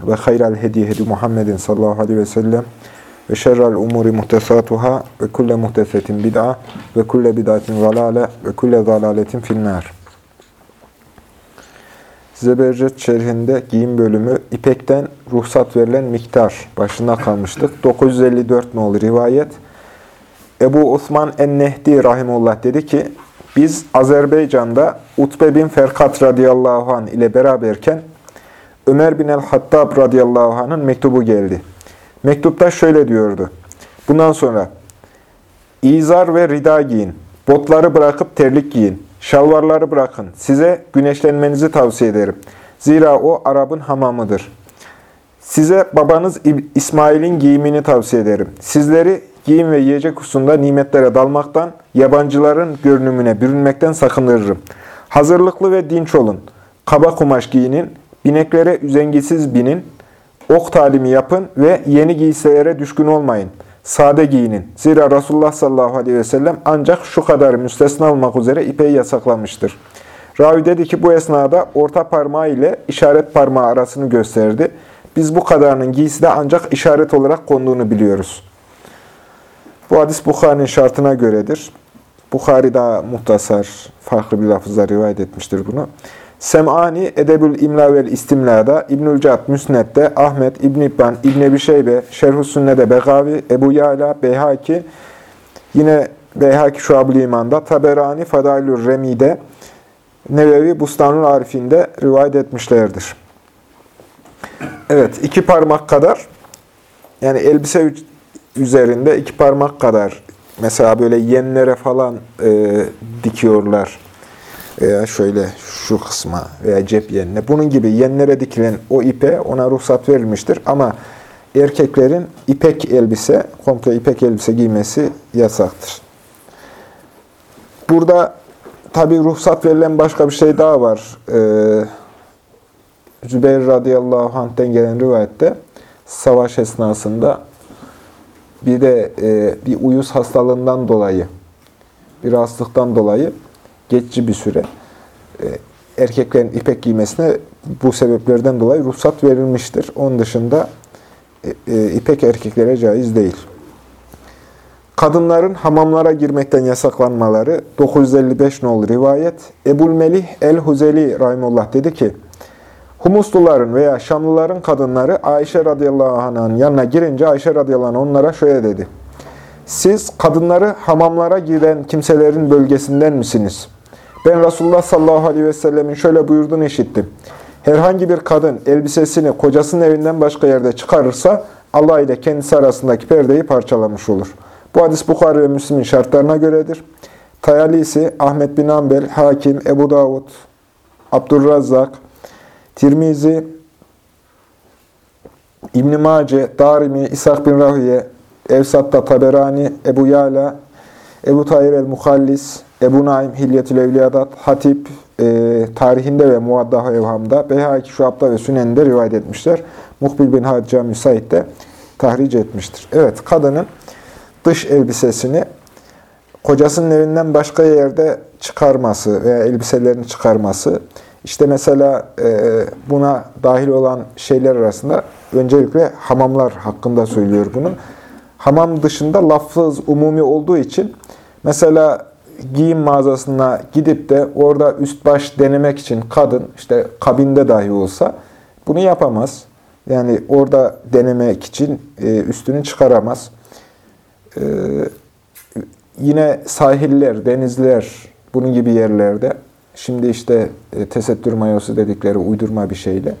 ve hayral hediye hedi Muhammedin sallallahu aleyhi ve sellem ve şerrel umuri muhtesatuhâ ve kulle muhtesetin bid'a ve kulle bid'atin zalâle ve kulle zalâletin finnâr. Zebercet şerhinde giyim bölümü İpek'ten ruhsat verilen miktar başına kalmıştık. 954 nolu rivayet. Ebu Osman en-Nehdi rahimullah dedi ki, biz Azerbaycan'da Utbe bin Ferkat radıyallahu anh ile beraberken Ömer bin el-Hattab radıyallahu anh'ın mektubu geldi. Mektupta şöyle diyordu. Bundan sonra İzar ve rida giyin, botları bırakıp terlik giyin, şalvarları bırakın. Size güneşlenmenizi tavsiye ederim. Zira o Arap'ın hamamıdır. Size babanız İsmail'in giyimini tavsiye ederim. Sizleri giyim ve yiyecek hususunda nimetlere dalmaktan, yabancıların görünümüne bürünmekten sakındırırım. Hazırlıklı ve dinç olun. Kaba kumaş giyinin, bineklere üzengisiz binin, ok talimi yapın ve yeni giysilere düşkün olmayın. Sade giyinin. Zira Resulullah sallallahu aleyhi ve sellem ancak şu kadar müstesna olmak üzere ipeyi yasaklamıştır. Ravi dedi ki bu esnada orta parmağı ile işaret parmağı arasını gösterdi. Biz bu kadarının giyside ancak işaret olarak konduğunu biliyoruz. Bu hadis Bukhari'nin şartına göredir. Bukhari daha muhtasar, farklı bir lafızla rivayet etmiştir bunu. Sem'ani Edebül İmla vel İstimla'da, İbnül Cad Müsned'de, Ahmet, İbn İbban, İbn Ebi Şeybe, Şerh-ü Sünne'de Begavi, Ebu Yala, Beyhaki, yine Beyhaki Şuab-ı İman'da, Taberani, Fadailur Remi'de, Nevevi Bustanul Arif'inde rivayet etmişlerdir. Evet, iki parmak kadar, yani elbise üzerinde iki parmak kadar, mesela böyle yenlere falan e, dikiyorlar veya şöyle şu kısma veya cep yenine. Bunun gibi yenlere dikilen o ipe ona ruhsat verilmiştir. Ama erkeklerin ipek elbise, komple ipek elbise giymesi yasaktır. Burada tabi ruhsat verilen başka bir şey daha var. Ee, Zübeyir radıyallahu anh'ten gelen rivayette savaş esnasında bir de e, bir uyuz hastalığından dolayı, bir hastalıktan dolayı geçici bir süre e, erkeklerin ipek giymesine bu sebeplerden dolayı ruhsat verilmiştir. Onun dışında e, e, ipek erkeklere caiz değil. Kadınların hamamlara girmekten yasaklanmaları 955 nolu rivayet. Ebul Melih el-Huzeli Rahimullah dedi ki, Humusluların veya Şamlıların kadınları Ayşe radıyallahu anh'ın yanına girince Ayşe radıyallahu anh onlara şöyle dedi. Siz kadınları hamamlara giren kimselerin bölgesinden misiniz? Ben Resulullah sallallahu aleyhi ve sellemin şöyle buyurduğunu işittim. Herhangi bir kadın elbisesini kocasının evinden başka yerde çıkarırsa Allah ile kendisi arasındaki perdeyi parçalamış olur. Bu hadis Bukhari ve Müslim'in şartlarına göredir. Tayalisi, Ahmet bin Ambel, Hakim, Ebu Davud, Abdurrazzak, Tirmizi, İbn-i Mace, Darimi, İshak bin Rahüye, Evsat'ta Taberani, Ebu Yala, Ebu Tahir el-Muhallis, Ebu Naim Hilyetül Evliyadat, Hatip e, tarihinde ve Muaddah Evham'da, Beyhaki Şuab'da ve Sünen'de rivayet etmişler. Muhbil bin Hacca Müsait de tahric etmiştir. Evet, kadının dış elbisesini kocasının evinden başka yerde çıkarması veya elbiselerini çıkarması, işte mesela e, buna dahil olan şeyler arasında öncelikle hamamlar hakkında söylüyor bunu. Hamam dışında lafız umumi olduğu için mesela giyim mağazasına gidip de orada üst baş denemek için kadın işte kabinde dahi olsa bunu yapamaz. Yani orada denemek için e, üstünü çıkaramaz. E, yine sahiller, denizler, bunun gibi yerlerde şimdi işte e, tesettür mayosu dedikleri uydurma bir şeyle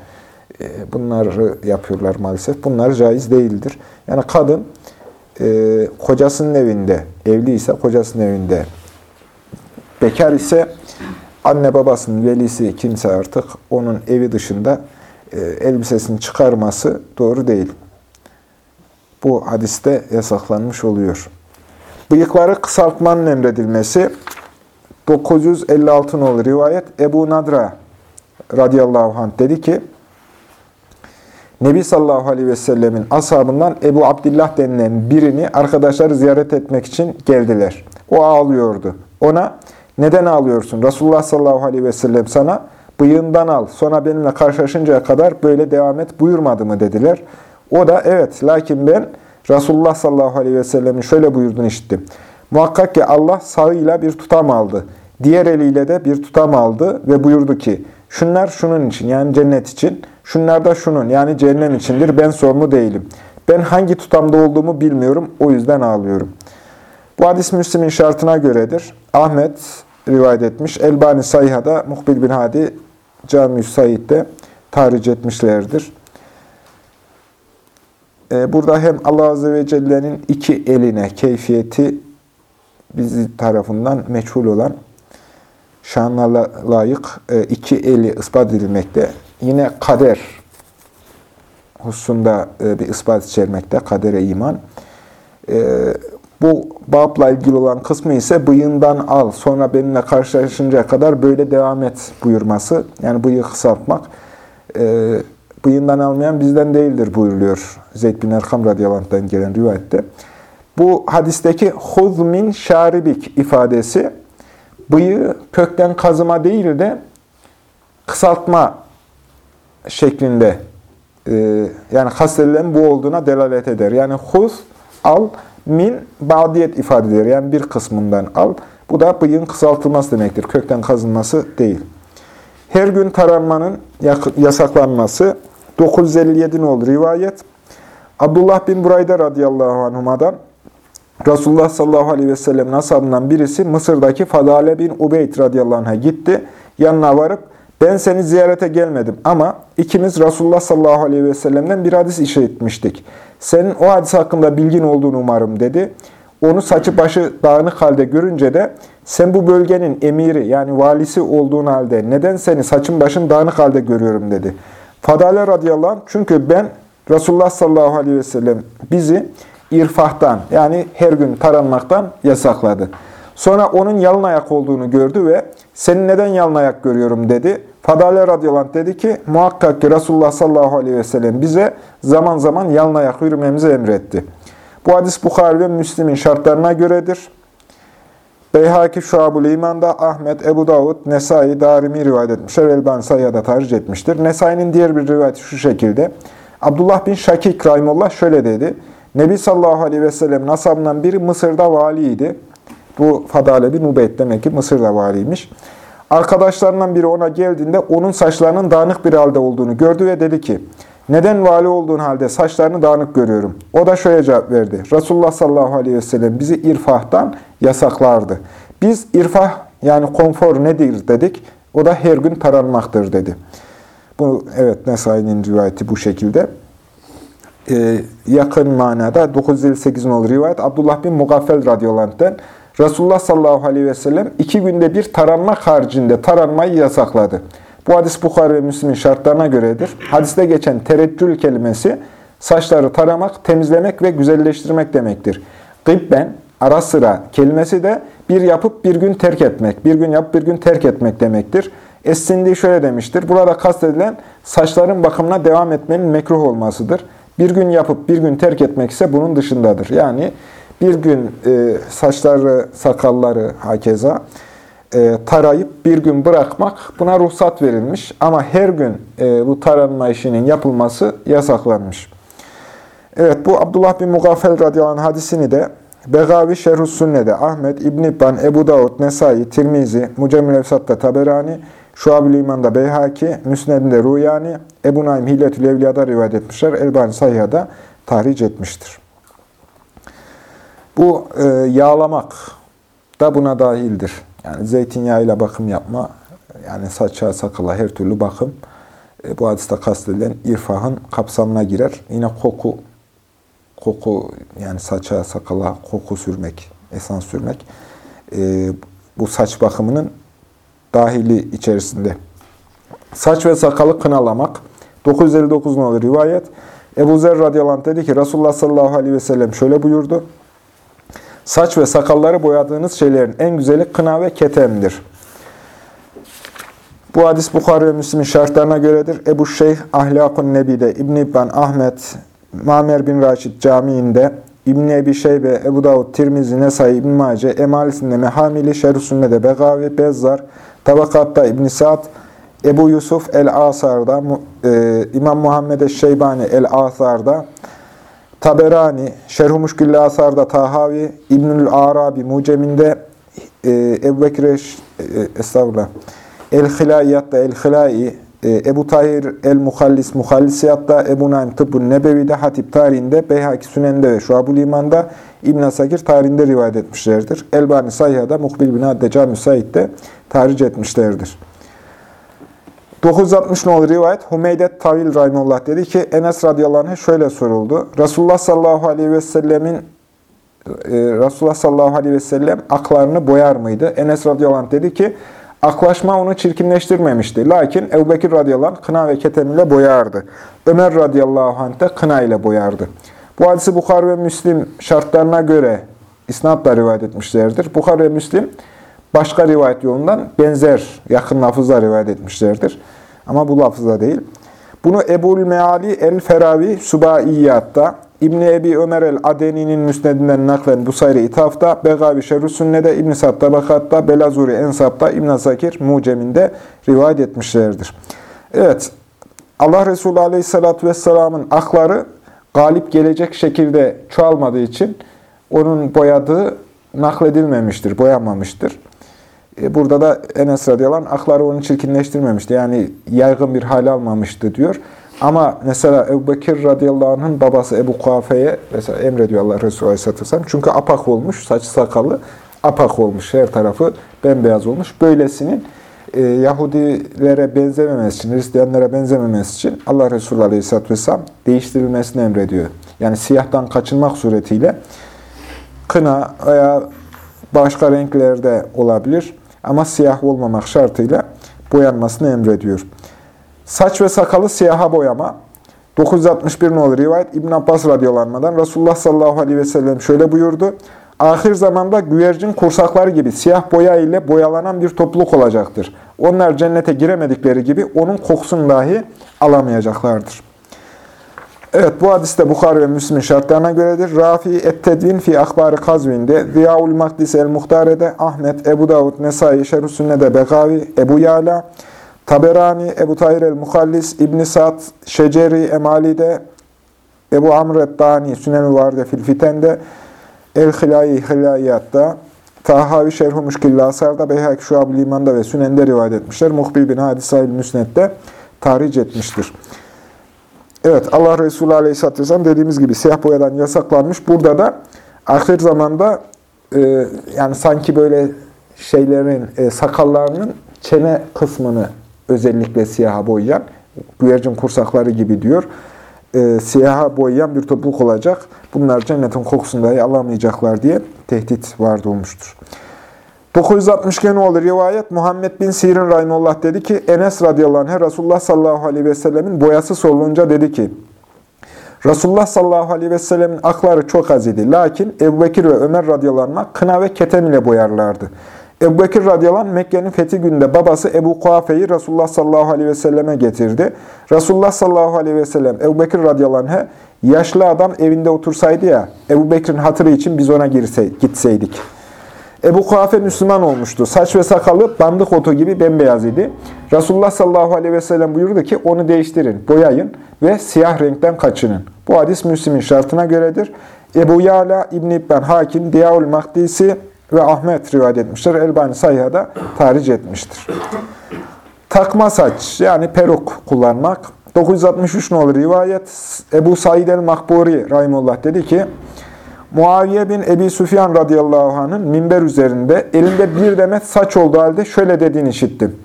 bunları yapıyorlar maalesef. Bunlar caiz değildir. Yani kadın kocasının evinde, evliyse kocasının evinde Bekar ise anne babasının velisi kimse artık onun evi dışında e, elbisesini çıkarması doğru değil. bu hadiste yasaklanmış oluyor. Bıyıkları kısaltmanın emredilmesi 956 nolu rivayet Ebu Nadra radıyallahu anh dedi ki Nebi sallallahu aleyhi ve sellemin ashabından Ebu Abdillah denilen birini arkadaşları ziyaret etmek için geldiler. O ağlıyordu. Ona neden ağlıyorsun? Resulullah sallallahu aleyhi ve sellem sana bıyığından al sonra benimle karşılaşıncaya kadar böyle devam et buyurmadı mı dediler. O da evet lakin ben Resulullah sallallahu aleyhi ve sellemin şöyle buyurduğunu işittim. Muhakkak ki Allah sağıyla bir tutam aldı. Diğer eliyle de bir tutam aldı ve buyurdu ki şunlar şunun için yani cennet için, şunlar da şunun yani cehennem içindir ben sorumlu değilim. Ben hangi tutamda olduğumu bilmiyorum o yüzden ağlıyorum. Bu hadis Müslim'in şartına göredir. Ahmet rivayet etmiş. Elbani Sayha'da Muhbil bin Hadi Cami-i Said'de tahric etmişlerdir. Ee, burada hem Allah Azze ve Celle'nin iki eline keyfiyeti bizi tarafından meçhul olan şanla layık e, iki eli ispat edilmekte. Yine kader hususunda e, bir ispat içermekte, kadere iman. E, bu babla ilgili olan kısmı ise bıyığından al, sonra benimle karşılaşıncaya kadar böyle devam et buyurması. Yani bıyığı kısaltmak. Bıyığından almayan bizden değildir buyuruluyor Zeyd bin Erkam radıyallahu gelen rivayette. Bu hadisteki huz min şaribik ifadesi bıyığı kökten kazıma değil de kısaltma şeklinde e, yani kastedilen bu olduğuna delalet eder. Yani huz al min badiyet ifade eder. Yani bir kısmından al. Bu da bıyığın kısaltılması demektir. Kökten kazınması değil. Her gün taranmanın yasaklanması 957 olur rivayet. Abdullah bin Burayda radıyallahu anhuma'dan Resulullah sallallahu aleyhi ve sellem ashabından birisi Mısır'daki Fadale bin Ubeyd radıyallahu anh'a gitti. Yanına varıp ben seni ziyarete gelmedim ama ikimiz Resulullah sallallahu aleyhi ve sellem'den bir hadis işitmiştik. Senin o hadis hakkında bilgin olduğunu umarım dedi. Onu saçı başı dağınık halde görünce de sen bu bölgenin emiri yani valisi olduğun halde neden seni saçın başın dağınık halde görüyorum dedi. Fadale radıyallahu anh çünkü ben Resulullah sallallahu aleyhi ve sellem bizi irfahtan yani her gün taranmaktan yasakladı. Sonra onun yalın ayak olduğunu gördü ve seni neden yalın ayak görüyorum dedi. Fadale radıyallahu dedi ki muhakkak ki Resulullah sallallahu aleyhi ve sellem bize zaman zaman yalın ayak yürümemizi emretti. Bu hadis Bukhari ve Müslim'in şartlarına göredir. Beyhaki Şuab-ül İman'da Ahmet, Ebu Davud, Nesai, Darimi rivayet etmişler. Elban Sayya'da tercih etmiştir. Nesai'nin diğer bir rivayeti şu şekilde. Abdullah bin Şakik Rahimullah şöyle dedi. Nebi sallallahu aleyhi ve sellem ashabından biri Mısır'da valiydi. Bu Fadale bin Ubeyd demek ki Mısır'da valiymiş. Arkadaşlarından biri ona geldiğinde onun saçlarının dağınık bir halde olduğunu gördü ve dedi ki, neden vali olduğun halde saçlarını dağınık görüyorum? O da şöyle cevap verdi. Resulullah sallallahu aleyhi ve sellem bizi irfahtan yasaklardı. Biz irfah yani konfor nedir dedik. O da her gün taranmaktır dedi. Bu evet Nesai'nin rivayeti bu şekilde e, yakın manada 958 nolu rivayet Abdullah bin Mugaffel radıyallahu anh'den Resulullah sallallahu aleyhi ve sellem iki günde bir taranma haricinde taranmayı yasakladı. Bu hadis Bukhari ve Müslim'in şartlarına göredir. Hadiste geçen tereccül kelimesi saçları taramak, temizlemek ve güzelleştirmek demektir. Gıbben, ara sıra kelimesi de bir yapıp bir gün terk etmek, bir gün yapıp bir gün terk etmek demektir. Es-Sindi şöyle demiştir. Burada kastedilen saçların bakımına devam etmenin mekruh olmasıdır. Bir gün yapıp bir gün terk etmek ise bunun dışındadır. Yani bir gün e, saçları, sakalları hakeza e, tarayıp bir gün bırakmak buna ruhsat verilmiş. Ama her gün e, bu taranma işinin yapılması yasaklanmış. Evet bu Abdullah bin Mugafel radıyallahu hadisini de Begavi Şerhus Sünne'de Ahmet, İbn İbban, Ebu Davud, Nesai, Tirmizi, Mucemmül Efsat'ta Taberani, Şuab-ül İman'da Beyhaki, Müsned'inde Ruyani, Ebu Naim Hilletül Evliya'da rivayet etmişler. Elbani Sayha'da tahric etmiştir. Bu e, yağlamak da buna dahildir. Yani zeytinyağıyla bakım yapma, yani saça, sakala her türlü bakım e, bu hadiste kastedilen irfahın kapsamına girer. Yine koku, koku yani saça, sakala koku sürmek, esans sürmek e, bu saç bakımının dahili içerisinde. Saç ve sakalı kınalamak. 959 numaralı rivayet. Ebu Zer radıyallahu anh dedi ki Resulullah sallallahu aleyhi ve sellem şöyle buyurdu. Saç ve sakalları boyadığınız şeylerin en güzeli kına ve ketemdir. Bu hadis Bukhari ve Müslim'in şartlarına göredir. Ebu Şeyh Ahlakun Nebi'de, İbn İbban Ahmet, Mamer bin Raşid Camii'nde, İbn Ebi Şeybe, Ebu Davud, Tirmizi, Nesai, İbn Mace, Emalisinde Mehamili, Şerh-i Sünne'de Begavi, Bezzar, Tabakat'ta İbn Sa'd, Ebu Yusuf El-Asar'da, e, İmam Muhammed Şeybani El-Asar'da, Taberani, Şerh-i Asar'da Tahavi, İbnül Arabi Mucem'inde, e, Ebu Bekir, e, estağfurullah, El-Hilayiyyat'ta El-Hilayi, e, Ebu Tahir El-Muhallis Muhallisiyat'ta, Ebu Naim Tıbbun Nebevi'de, Hatip tarihinde, Beyhaki Sünen'de ve Şuab-ül İman'da, İbn Asakir tarihinde rivayet etmişlerdir. Elbani Sayha'da, Muhbil bin Addeca Müsait'te tarih etmişlerdir. 960 nolu rivayet Hümeydet Tavil Rahimullah dedi ki Enes radıyallahu anh şöyle soruldu. Resulullah sallallahu aleyhi ve sellemin e, Resulullah sallallahu aleyhi ve sellem aklarını boyar mıydı? Enes radıyallahu anh dedi ki aklaşma onu çirkinleştirmemişti. Lakin Ebu Bekir radıyallahu anh kına ve ketem ile boyardı. Ömer radıyallahu anh de kına ile boyardı. Bu hadisi Bukhar ve Müslim şartlarına göre isnatla rivayet etmişlerdir. Bukhar ve Müslim başka rivayet yolundan benzer yakın lafızla rivayet etmişlerdir. Ama bu lafızda değil. Bunu Ebul Meali el-Feravi Subaiyyat'ta, İbni Ebi Ömer el-Adeni'nin müsnedinden naklen Busayri İtaf'ta, Begavi Şerru Sünne'de, İbn-i Sad Belazuri Ensab'da, İbn-i Zakir Mucem'inde rivayet etmişlerdir. Evet, Allah Resulü Aleyhisselatü Vesselam'ın akları galip gelecek şekilde çoğalmadığı için onun boyadığı nakledilmemiştir, boyanmamıştır. E, burada da Enes radıyallahu anh akları onu çirkinleştirmemişti. Yani yaygın bir hal almamıştı diyor. Ama mesela Ebu Bekir radıyallahu anh'ın babası Ebu Kuafe'ye mesela emrediyor Allah Resulü aleyhisselatü vesselam. Çünkü apak olmuş, saç sakalı apak olmuş, her tarafı bembeyaz olmuş. Böylesinin e, Yahudilere benzememesi için, Hristiyanlara benzememesi için Allah Resulü aleyhisselatü vesselam değiştirilmesini emrediyor. Yani siyahtan kaçınmak suretiyle kına veya başka renklerde olabilir ama siyah olmamak şartıyla boyanmasını emrediyor. Saç ve sakalı siyaha boyama. 961 nolu rivayet İbn Abbas radıyallahu Resulullah sallallahu aleyhi ve sellem şöyle buyurdu. Ahir zamanda güvercin kursakları gibi siyah boya ile boyalanan bir topluluk olacaktır. Onlar cennete giremedikleri gibi onun kokusunu dahi alamayacaklardır. Evet bu hadiste Bukhari ve Müslim'in şartlarına göredir. Rafi et-Tedvin fi Akbari Kazvin'de, Ziyaul Makdis el-Muhtare'de, Ahmet, Ebu Davud, Nesai, Sünne'de Begavi, Ebu Yala, Taberani, Ebu Tahir el-Muhallis, İbn-i Sa'd, Şeceri, Emali'de, Ebu Amr et-Dani, Sünen-i Varde fil Fiten'de, El-Hilayi, Hilayiyat'ta, Tahavi Şerh-i Müşkilli Asar'da, Beyhak Şuab-ı Liman'da ve Sünen'de rivayet etmişler. Muhbil bin Hadis Sahil Müsnet'te tarih etmiştir. Evet, Allah Resulü Aleyhisselatü Vesselam dediğimiz gibi siyah boyadan yasaklanmış. Burada da ahir zamanda e, yani sanki böyle şeylerin, e, sakallarının çene kısmını özellikle siyaha boyayan, güvercin kursakları gibi diyor, e, siyaha boyayan bir topluluk olacak. Bunlar cennetin kokusunu dahi alamayacaklar diye tehdit vardı olmuştur. 962 olur rivayet Muhammed bin Sirin Rahimullah dedi ki Enes radıyallahu anh Resulullah sallallahu aleyhi ve sellemin boyası sorulunca dedi ki Resulullah sallallahu aleyhi ve sellemin akları çok az idi. Lakin Ebu Bekir ve Ömer radıyallahu anh kına ve keten ile boyarlardı. Ebu Bekir radıyallahu anh Mekke'nin fethi gününde babası Ebu Kuafe'yi Resulullah sallallahu aleyhi ve selleme getirdi. Resulullah sallallahu aleyhi ve sellem Ebu Bekir radıyallahu anh'e yaşlı adam evinde otursaydı ya Ebu Bekir'in hatırı için biz ona girse, gitseydik. Ebu Kuhafe Müslüman olmuştu. Saç ve sakalı bandık otu gibi bembeyaz idi. Resulullah sallallahu aleyhi ve sellem buyurdu ki onu değiştirin, boyayın ve siyah renkten kaçının. Bu hadis Müslim'in şartına göredir. Ebu Yala, İbn İbben Hakim, Diyaul Mahdisi ve Ahmet rivayet etmiştir. Elbani Sayha'da tarih etmiştir. Takma saç yani peruk kullanmak. 963 olur rivayet. Ebu Said el-Mahburi Rahimullah dedi ki, Muaviye bin Ebi Süfyan radıyallahu anh'ın minber üzerinde elinde bir demet saç olduğu halde şöyle dediğini işittim.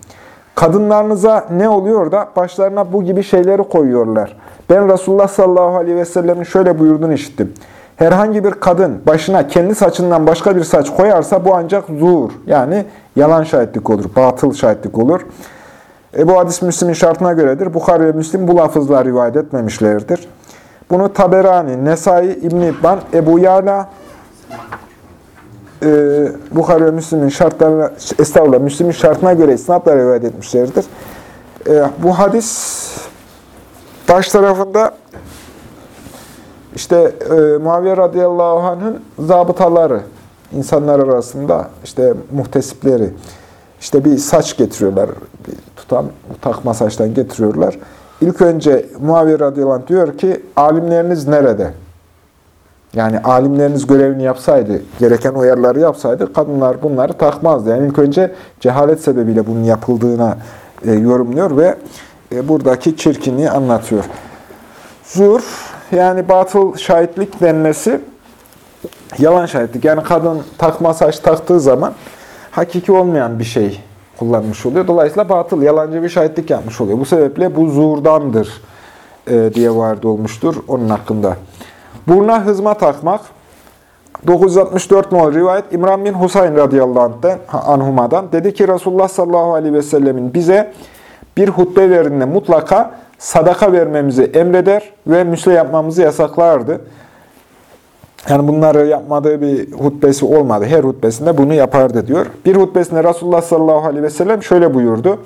Kadınlarınıza ne oluyor da başlarına bu gibi şeyleri koyuyorlar. Ben Resulullah sallallahu aleyhi ve sellemin şöyle buyurduğunu işittim. Herhangi bir kadın başına kendi saçından başka bir saç koyarsa bu ancak zuhur yani yalan şahitlik olur, batıl şahitlik olur. E, bu hadis Müslim'in şartına göredir. Bukhari ve Müslim bu lafızla rivayet etmemişlerdir. Bunu Taberani, Nesai, İbn-i İbban, Ebu Yala, e, Bukhari ve Müslim'in şartlarına, estağfurullah, Müslim'in şartına göre isnatla rivayet etmişlerdir. E, bu hadis baş tarafında işte e, Muaviye radıyallahu anh'ın zabıtaları, insanlar arasında işte muhtesipleri, işte bir saç getiriyorlar, bir tutam, takma saçtan getiriyorlar. İlk önce Muaviye radıyallahu diyor ki, alimleriniz nerede? Yani alimleriniz görevini yapsaydı, gereken uyarıları yapsaydı, kadınlar bunları takmazdı. Yani ilk önce cehalet sebebiyle bunun yapıldığına e, yorumluyor ve e, buradaki çirkinliği anlatıyor. Zur, yani batıl şahitlik denmesi, yalan şahitlik. Yani kadın takma saç taktığı zaman hakiki olmayan bir şey kullanmış oluyor. Dolayısıyla batıl, yalancı bir şahitlik yapmış oluyor. Bu sebeple bu zuhurdandır e, diye vardı olmuştur onun hakkında. Buruna hızma takmak, 964 nol rivayet İmran bin Husayn radıyallahu anhuma'dan dedi ki Resulullah sallallahu aleyhi ve sellemin bize bir hutbe verdiğinde mutlaka sadaka vermemizi emreder ve müsle yapmamızı yasaklardı. Yani bunları yapmadığı bir hutbesi olmadı. Her hutbesinde bunu yapardı diyor. Bir hutbesinde Resulullah sallallahu aleyhi ve sellem şöyle buyurdu.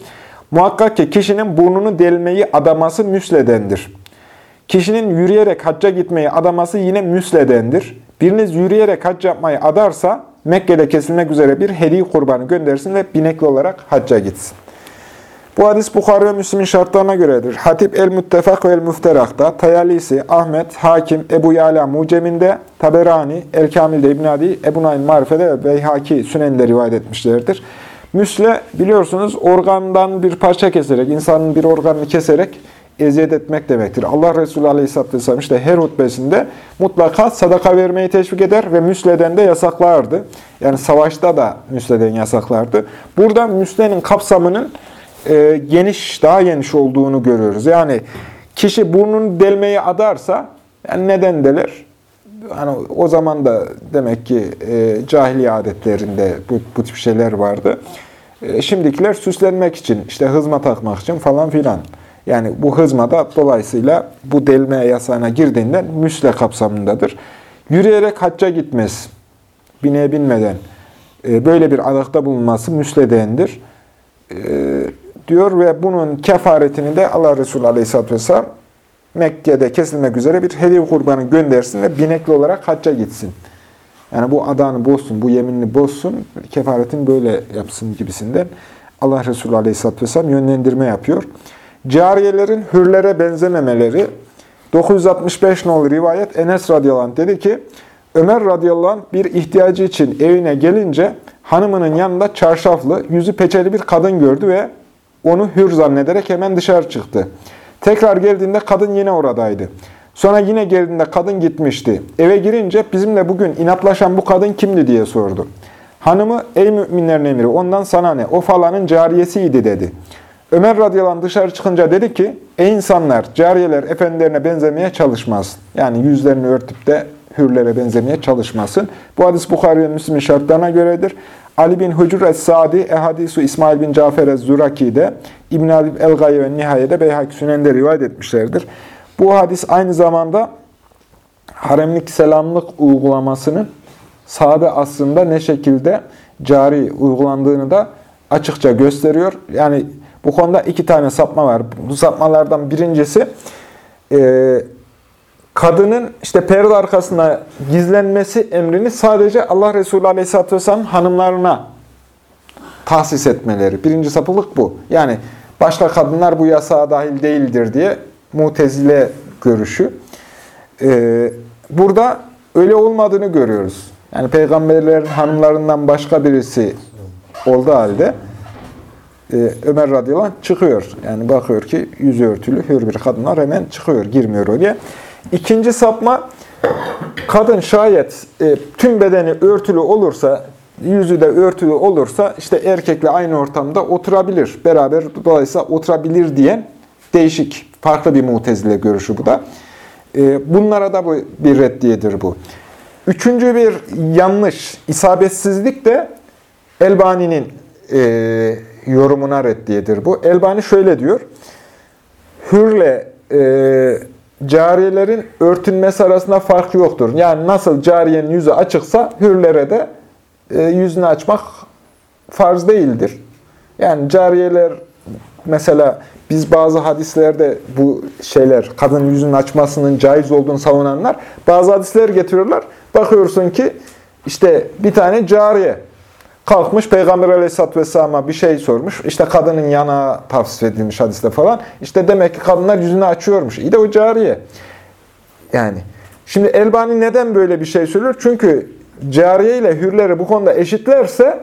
Muhakkak ki kişinin burnunu delmeyi adaması müsledendir. Kişinin yürüyerek hacca gitmeyi adaması yine müsledendir. Biriniz yürüyerek hac yapmayı adarsa Mekke'de kesilmek üzere bir hediye kurbanı göndersin ve binekli olarak hacca gitsin. Bu hadis Bukhara ve Müslim'in şartlarına göredir. Hatip el-Müttefak ve el-Müfterak'ta, Tayalisi, Ahmet, Hakim, Ebu Yala Mucem'inde, Taberani, El-Kamil'de İbn Adi, Ebu Naim Marife'de ve Beyhaki Sünen'de rivayet etmişlerdir. Müsle biliyorsunuz organdan bir parça keserek, insanın bir organını keserek eziyet etmek demektir. Allah Resulü Aleyhisselatü Vesselam işte her hutbesinde mutlaka sadaka vermeyi teşvik eder ve müsleden de yasaklardı. Yani savaşta da müsleden yasaklardı. Burada müslenin kapsamının e, geniş, daha geniş olduğunu görüyoruz. Yani kişi burnunu delmeyi adarsa, yani neden deler? Hani o zaman da demek ki e, cahiliye adetlerinde bu, bu tip şeyler vardı. E, şimdikiler süslenmek için, işte hızma takmak için falan filan. Yani bu hızma da dolayısıyla bu delme yasağına girdiğinden müsle kapsamındadır. Yürüyerek hacca gitmez, bineğe binmeden e, böyle bir adakta bulunması müsledendir. Diyor ve bunun kefaretini de Allah Resulü Aleyhisselatü Vesselam Mekke'de kesilmek üzere bir hediye kurbanı göndersin ve binekli olarak hacca gitsin. Yani bu adanı bozsun, bu yeminini bozsun, kefaretini böyle yapsın gibisinden Allah Resulü Aleyhisselatü Vesselam yönlendirme yapıyor. Cariyelerin hürlere benzememeleri 965 nolu rivayet Enes radıyallahu dedi ki Ömer radıyallahu bir ihtiyacı için evine gelince hanımının yanında çarşaflı, yüzü peçeli bir kadın gördü ve onu hür zannederek hemen dışarı çıktı. Tekrar geldiğinde kadın yine oradaydı. Sonra yine geldiğinde kadın gitmişti. Eve girince bizimle bugün inatlaşan bu kadın kimdi diye sordu. Hanımı ey müminlerin emiri ondan sana ne o falanın cariyesiydi dedi. Ömer radıyallahu dışarı çıkınca dedi ki ey insanlar cariyeler efendilerine benzemeye çalışmaz. Yani yüzlerini örtüp de hürlere benzemeye çalışmasın. Bu hadis Bukhari ve Müslim'in şartlarına göredir. Ali bin Hucur es-Sadi, Ehadisu İsmail bin Cafer ez-Zuraki'de, İbn-i el-Gaye ve Nihaye'de Beyhak Sünen'de rivayet etmişlerdir. Bu hadis aynı zamanda haremlik selamlık uygulamasının sahabe aslında ne şekilde cari uygulandığını da açıkça gösteriyor. Yani bu konuda iki tane sapma var. Bu sapmalardan birincisi e, kadının işte perde arkasına gizlenmesi emrini sadece Allah Resulü Aleyhisselatü Vesselam hanımlarına tahsis etmeleri. Birinci sapılık bu. Yani başka kadınlar bu yasağa dahil değildir diye mutezile görüşü. Ee, burada öyle olmadığını görüyoruz. Yani peygamberlerin hanımlarından başka birisi olduğu halde e, Ömer radıyallahu anh çıkıyor. Yani bakıyor ki yüzü örtülü hür bir kadınlar hemen çıkıyor, girmiyor oraya. İkinci sapma, kadın şayet e, tüm bedeni örtülü olursa, yüzü de örtülü olursa işte erkekle aynı ortamda oturabilir. Beraber dolayısıyla oturabilir diyen değişik, farklı bir mutezile görüşü bu da. E, bunlara da bu bir reddiyedir bu. Üçüncü bir yanlış, isabetsizlik de Elbani'nin e, yorumuna reddiyedir bu. Elbani şöyle diyor. Hürle e, cariyelerin örtünmesi arasında fark yoktur. Yani nasıl cariyenin yüzü açıksa hürlere de e, yüzünü açmak farz değildir. Yani cariyeler mesela biz bazı hadislerde bu şeyler kadın yüzünün açmasının caiz olduğunu savunanlar bazı hadisler getiriyorlar. Bakıyorsun ki işte bir tane cariye kalkmış Peygamber Aleyhisselatü Vesselam'a bir şey sormuş. İşte kadının yana tavsiye edilmiş hadiste falan. İşte demek ki kadınlar yüzünü açıyormuş. İyi de o cariye. Yani şimdi Elbani neden böyle bir şey söylüyor? Çünkü cariye ile hürleri bu konuda eşitlerse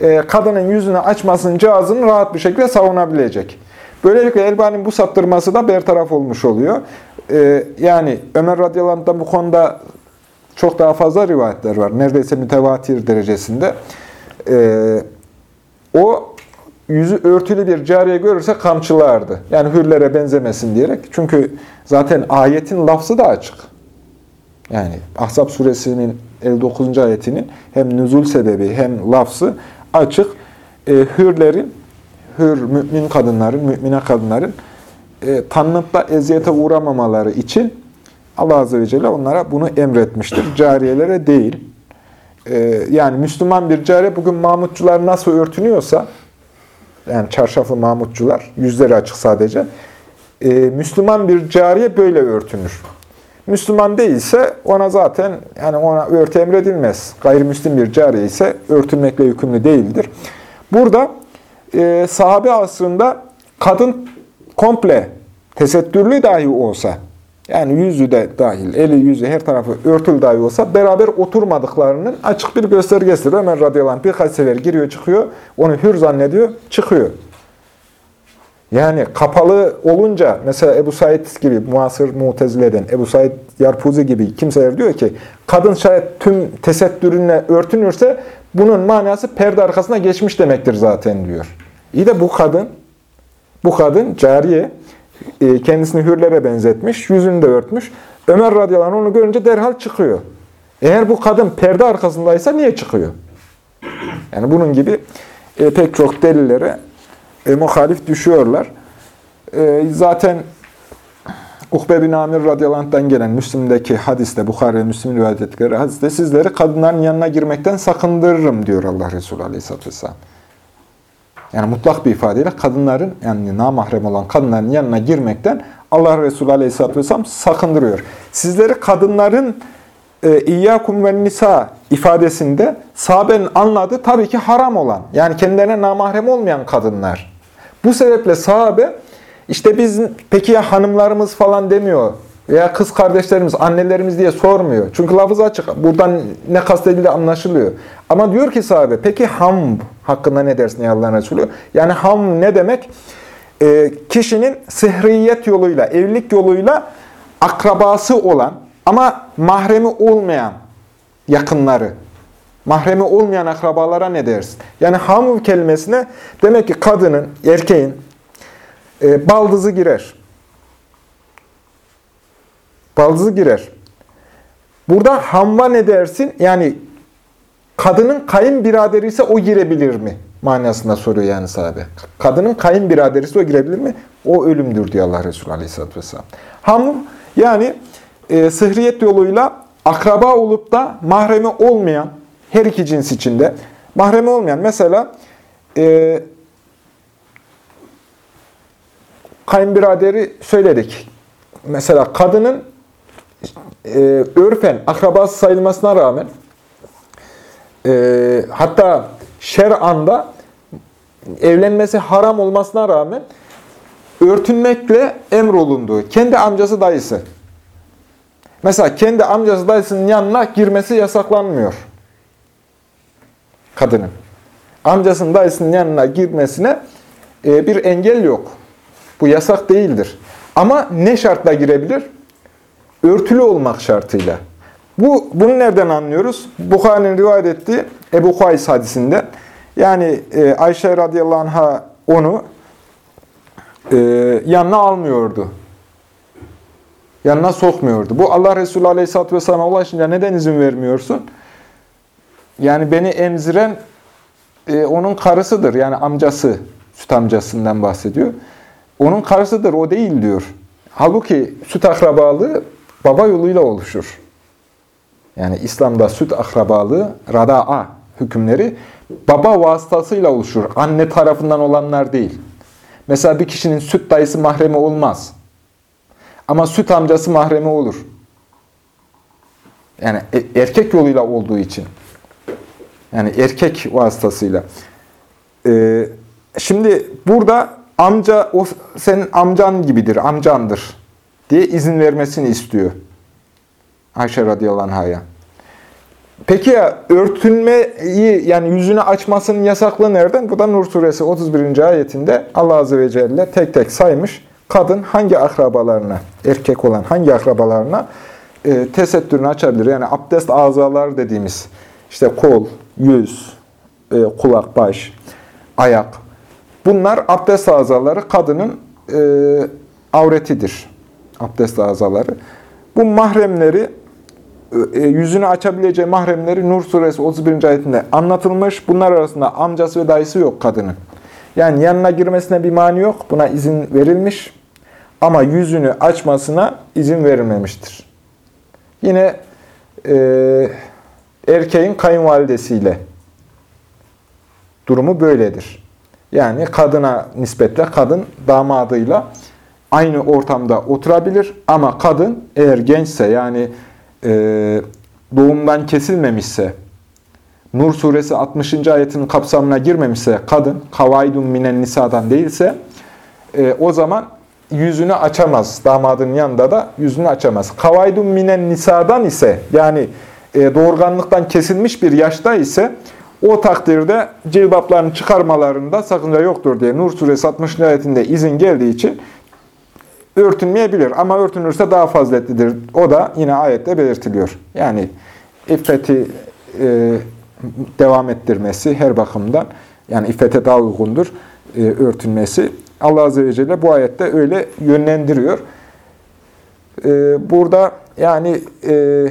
e, kadının yüzünü açmasının cihazını rahat bir şekilde savunabilecek. Böylelikle Elbani'nin bu saptırması da bertaraf olmuş oluyor. E, yani Ömer radıyallahu bu konuda çok daha fazla rivayetler var. Neredeyse mütevatir derecesinde. E, o yüzü örtülü bir cariye görürse kamçılardı. Yani hürlere benzemesin diyerek. Çünkü zaten ayetin lafzı da açık. Yani Ahzab suresinin 59. ayetinin hem nüzul sebebi hem lafzı açık. E, hürlerin, hür mümin kadınların, mümine kadınların e, tanınıp da eziyete uğramamaları için Allah Azze ve Celle onlara bunu emretmiştir. Cariyelere değil. E, yani Müslüman bir cariye bugün Mahmutçular nasıl örtünüyorsa, yani çarşaflı Mahmutçular, yüzleri açık sadece, e, Müslüman bir cariye böyle örtünür. Müslüman değilse ona zaten yani ona örtü emredilmez. Gayrimüslim bir cariye ise örtülmekle yükümlü değildir. Burada e, sahabe asrında kadın komple tesettürlü dahi olsa, yani yüzü de dahil, eli yüzü her tarafı örtülü dahi olsa beraber oturmadıklarının açık bir göstergesidir. Ömer radıyallahu anh birkaç sefer giriyor çıkıyor, onu hür zannediyor, çıkıyor. Yani kapalı olunca mesela Ebu Said gibi muasır mutezileden, Ebu Said Yarpuzi gibi kimseler diyor ki kadın şayet tüm tesettürünle örtünürse bunun manası perde arkasına geçmiş demektir zaten diyor. İyi de bu kadın, bu kadın cariye kendisini hürlere benzetmiş, yüzünü de örtmüş. Ömer radıyallahu onu görünce derhal çıkıyor. Eğer bu kadın perde arkasındaysa niye çıkıyor? Yani bunun gibi e, pek çok delillere e, muhalif düşüyorlar. E, zaten Ukbe bin Amir radıyallahu gelen Müslim'deki hadiste, Bukhari ve Müslim rivayet ettikleri hadiste sizleri kadınların yanına girmekten sakındırırım diyor Allah Resulü aleyhisselatü vesselam. Yani mutlak bir ifadeyle kadınların, yani namahrem olan kadınların yanına girmekten Allah Resulü aleyhisselatü vesselam sakındırıyor. Sizleri kadınların e, İyyâkum ve nisa ifadesinde sahabenin anladığı tabii ki haram olan, yani kendilerine namahrem olmayan kadınlar. Bu sebeple sahabe işte biz peki ya hanımlarımız falan demiyor veya kız kardeşlerimiz, annelerimiz diye sormuyor. Çünkü lafız açık. Buradan ne kastedildiği anlaşılıyor. Ama diyor ki sahabe, peki ham hakkında ne dersin ya Allah'ın Resulü? Yani ham ne demek? E, kişinin sıhriyet yoluyla, evlilik yoluyla akrabası olan ama mahremi olmayan yakınları, mahremi olmayan akrabalara ne dersin? Yani ham kelimesine demek ki kadının, erkeğin e, baldızı girer. Baldızı girer. Burada hamva ne dersin? Yani kadının kayınbiraderi ise o girebilir mi? Manasında soruyor yani sahabe. Kadının kayınbiraderi ise o girebilir mi? O ölümdür diyor Allah Resulü Aleyhisselatü Vesselam. Ham yani e, sıhriyet yoluyla akraba olup da mahremi olmayan her iki cins içinde mahremi olmayan mesela e, kayınbiraderi söyledik. Mesela kadının e, örfen akrabası sayılmasına rağmen e, hatta şer'anda evlenmesi haram olmasına rağmen örtünmekle emrolunduğu kendi amcası dayısı. Mesela kendi amcası dayısının yanına girmesi yasaklanmıyor. Kadının. Amcasının dayısının yanına girmesine e, bir engel yok. Bu yasak değildir. Ama ne şartla girebilir? Örtülü olmak şartıyla. Bu, bunu nereden anlıyoruz? Bukhari'nin rivayet ettiği Ebu Kuays hadisinde. Yani e, Ayşe radıyallahu anh'a onu e, yanına almıyordu. Yanına sokmuyordu. Bu Allah Resulü aleyhisselatü vesselam'a ulaşınca neden izin vermiyorsun? Yani beni emziren e, onun karısıdır. Yani amcası, süt amcasından bahsediyor. Onun karısıdır, o değil diyor. Halbuki süt akrabalığı baba yoluyla oluşur. Yani İslam'da süt akrabalığı, rada'a hükümleri baba vasıtasıyla oluşur. Anne tarafından olanlar değil. Mesela bir kişinin süt dayısı mahremi olmaz. Ama süt amcası mahremi olur. Yani e, erkek yoluyla olduğu için. Yani erkek vasıtasıyla. Ee, şimdi burada amca o senin amcan gibidir, amcandır diye izin vermesini istiyor. Ayşe radıyallahu anh'a. Peki ya örtünmeyi yani yüzünü açmasının yasaklığı nereden? Bu da Nur suresi 31. ayetinde Allah azze ve celle tek tek saymış. Kadın hangi akrabalarına, erkek olan hangi akrabalarına e, tesettürünü açabilir? Yani abdest azalar dediğimiz işte kol, yüz, e, kulak, baş, ayak. Bunlar abdest azaları kadının e, avretidir. Abdest azaları. Bu mahremleri yüzünü açabileceği mahremleri Nur suresi 31. ayetinde anlatılmış. Bunlar arasında amcası ve dayısı yok kadının. Yani yanına girmesine bir mani yok. Buna izin verilmiş. Ama yüzünü açmasına izin verilmemiştir. Yine e, erkeğin kayınvalidesiyle durumu böyledir. Yani kadına nispetle kadın damadıyla aynı ortamda oturabilir ama kadın eğer gençse yani e, doğumdan kesilmemişse, Nur suresi 60. ayetinin kapsamına girmemişse kadın, kavaydun minen nisadan değilse, e, o zaman yüzünü açamaz. Damadın yanında da yüzünü açamaz. Kavaydun minen nisadan ise, yani e, doğurganlıktan kesilmiş bir yaşta ise, o takdirde cilbaplarını çıkarmalarında sakınca yoktur diye Nur suresi 60. ayetinde izin geldiği için örtünmeyebilir. Ama örtünürse daha faziletlidir. O da yine ayette belirtiliyor. Yani iffeti e, devam ettirmesi her bakımdan, yani iffete daha uygundur e, örtünmesi. Allah Azze ve Celle bu ayette öyle yönlendiriyor. E, burada yani e,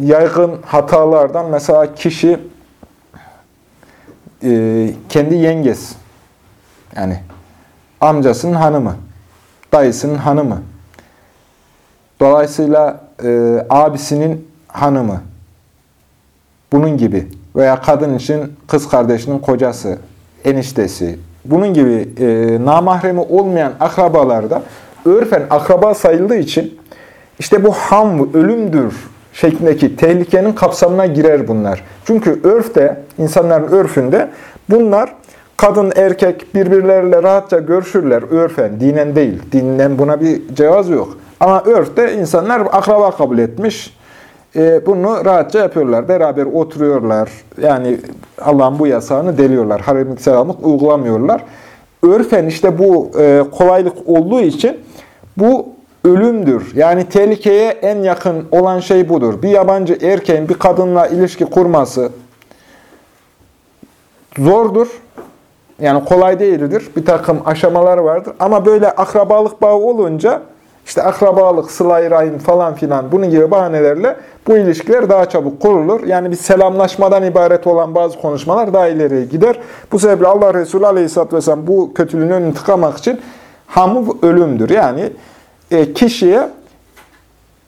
yaygın hatalardan mesela kişi e, kendi yenges, yani amcasının hanımı, dayısının hanımı. Dolayısıyla e, abisinin hanımı. Bunun gibi. Veya kadın için kız kardeşinin kocası, eniştesi. Bunun gibi e, namahremi olmayan akrabalarda örfen akraba sayıldığı için işte bu ham, ölümdür şeklindeki tehlikenin kapsamına girer bunlar. Çünkü örfte, insanların örfünde bunlar Kadın, erkek birbirleriyle rahatça görüşürler örfen, dinen değil. Dinen buna bir cevaz yok. Ama örfte insanlar akraba kabul etmiş. E, bunu rahatça yapıyorlar. Beraber oturuyorlar. Yani Allah'ın bu yasağını deliyorlar. Harem selamlık uygulamıyorlar. Örfen işte bu e, kolaylık olduğu için bu ölümdür. Yani tehlikeye en yakın olan şey budur. Bir yabancı erkeğin bir kadınla ilişki kurması zordur. Yani kolay değildir. Bir takım aşamalar vardır. Ama böyle akrabalık bağı olunca işte akrabalık, sıla rahim falan filan bunun gibi bahanelerle bu ilişkiler daha çabuk kurulur. Yani bir selamlaşmadan ibaret olan bazı konuşmalar daha ileriye gider. Bu sebeple Allah Resulü Aleyhisselatü Vesselam bu kötülüğün önünü tıkamak için hamı ölümdür. Yani e, kişiye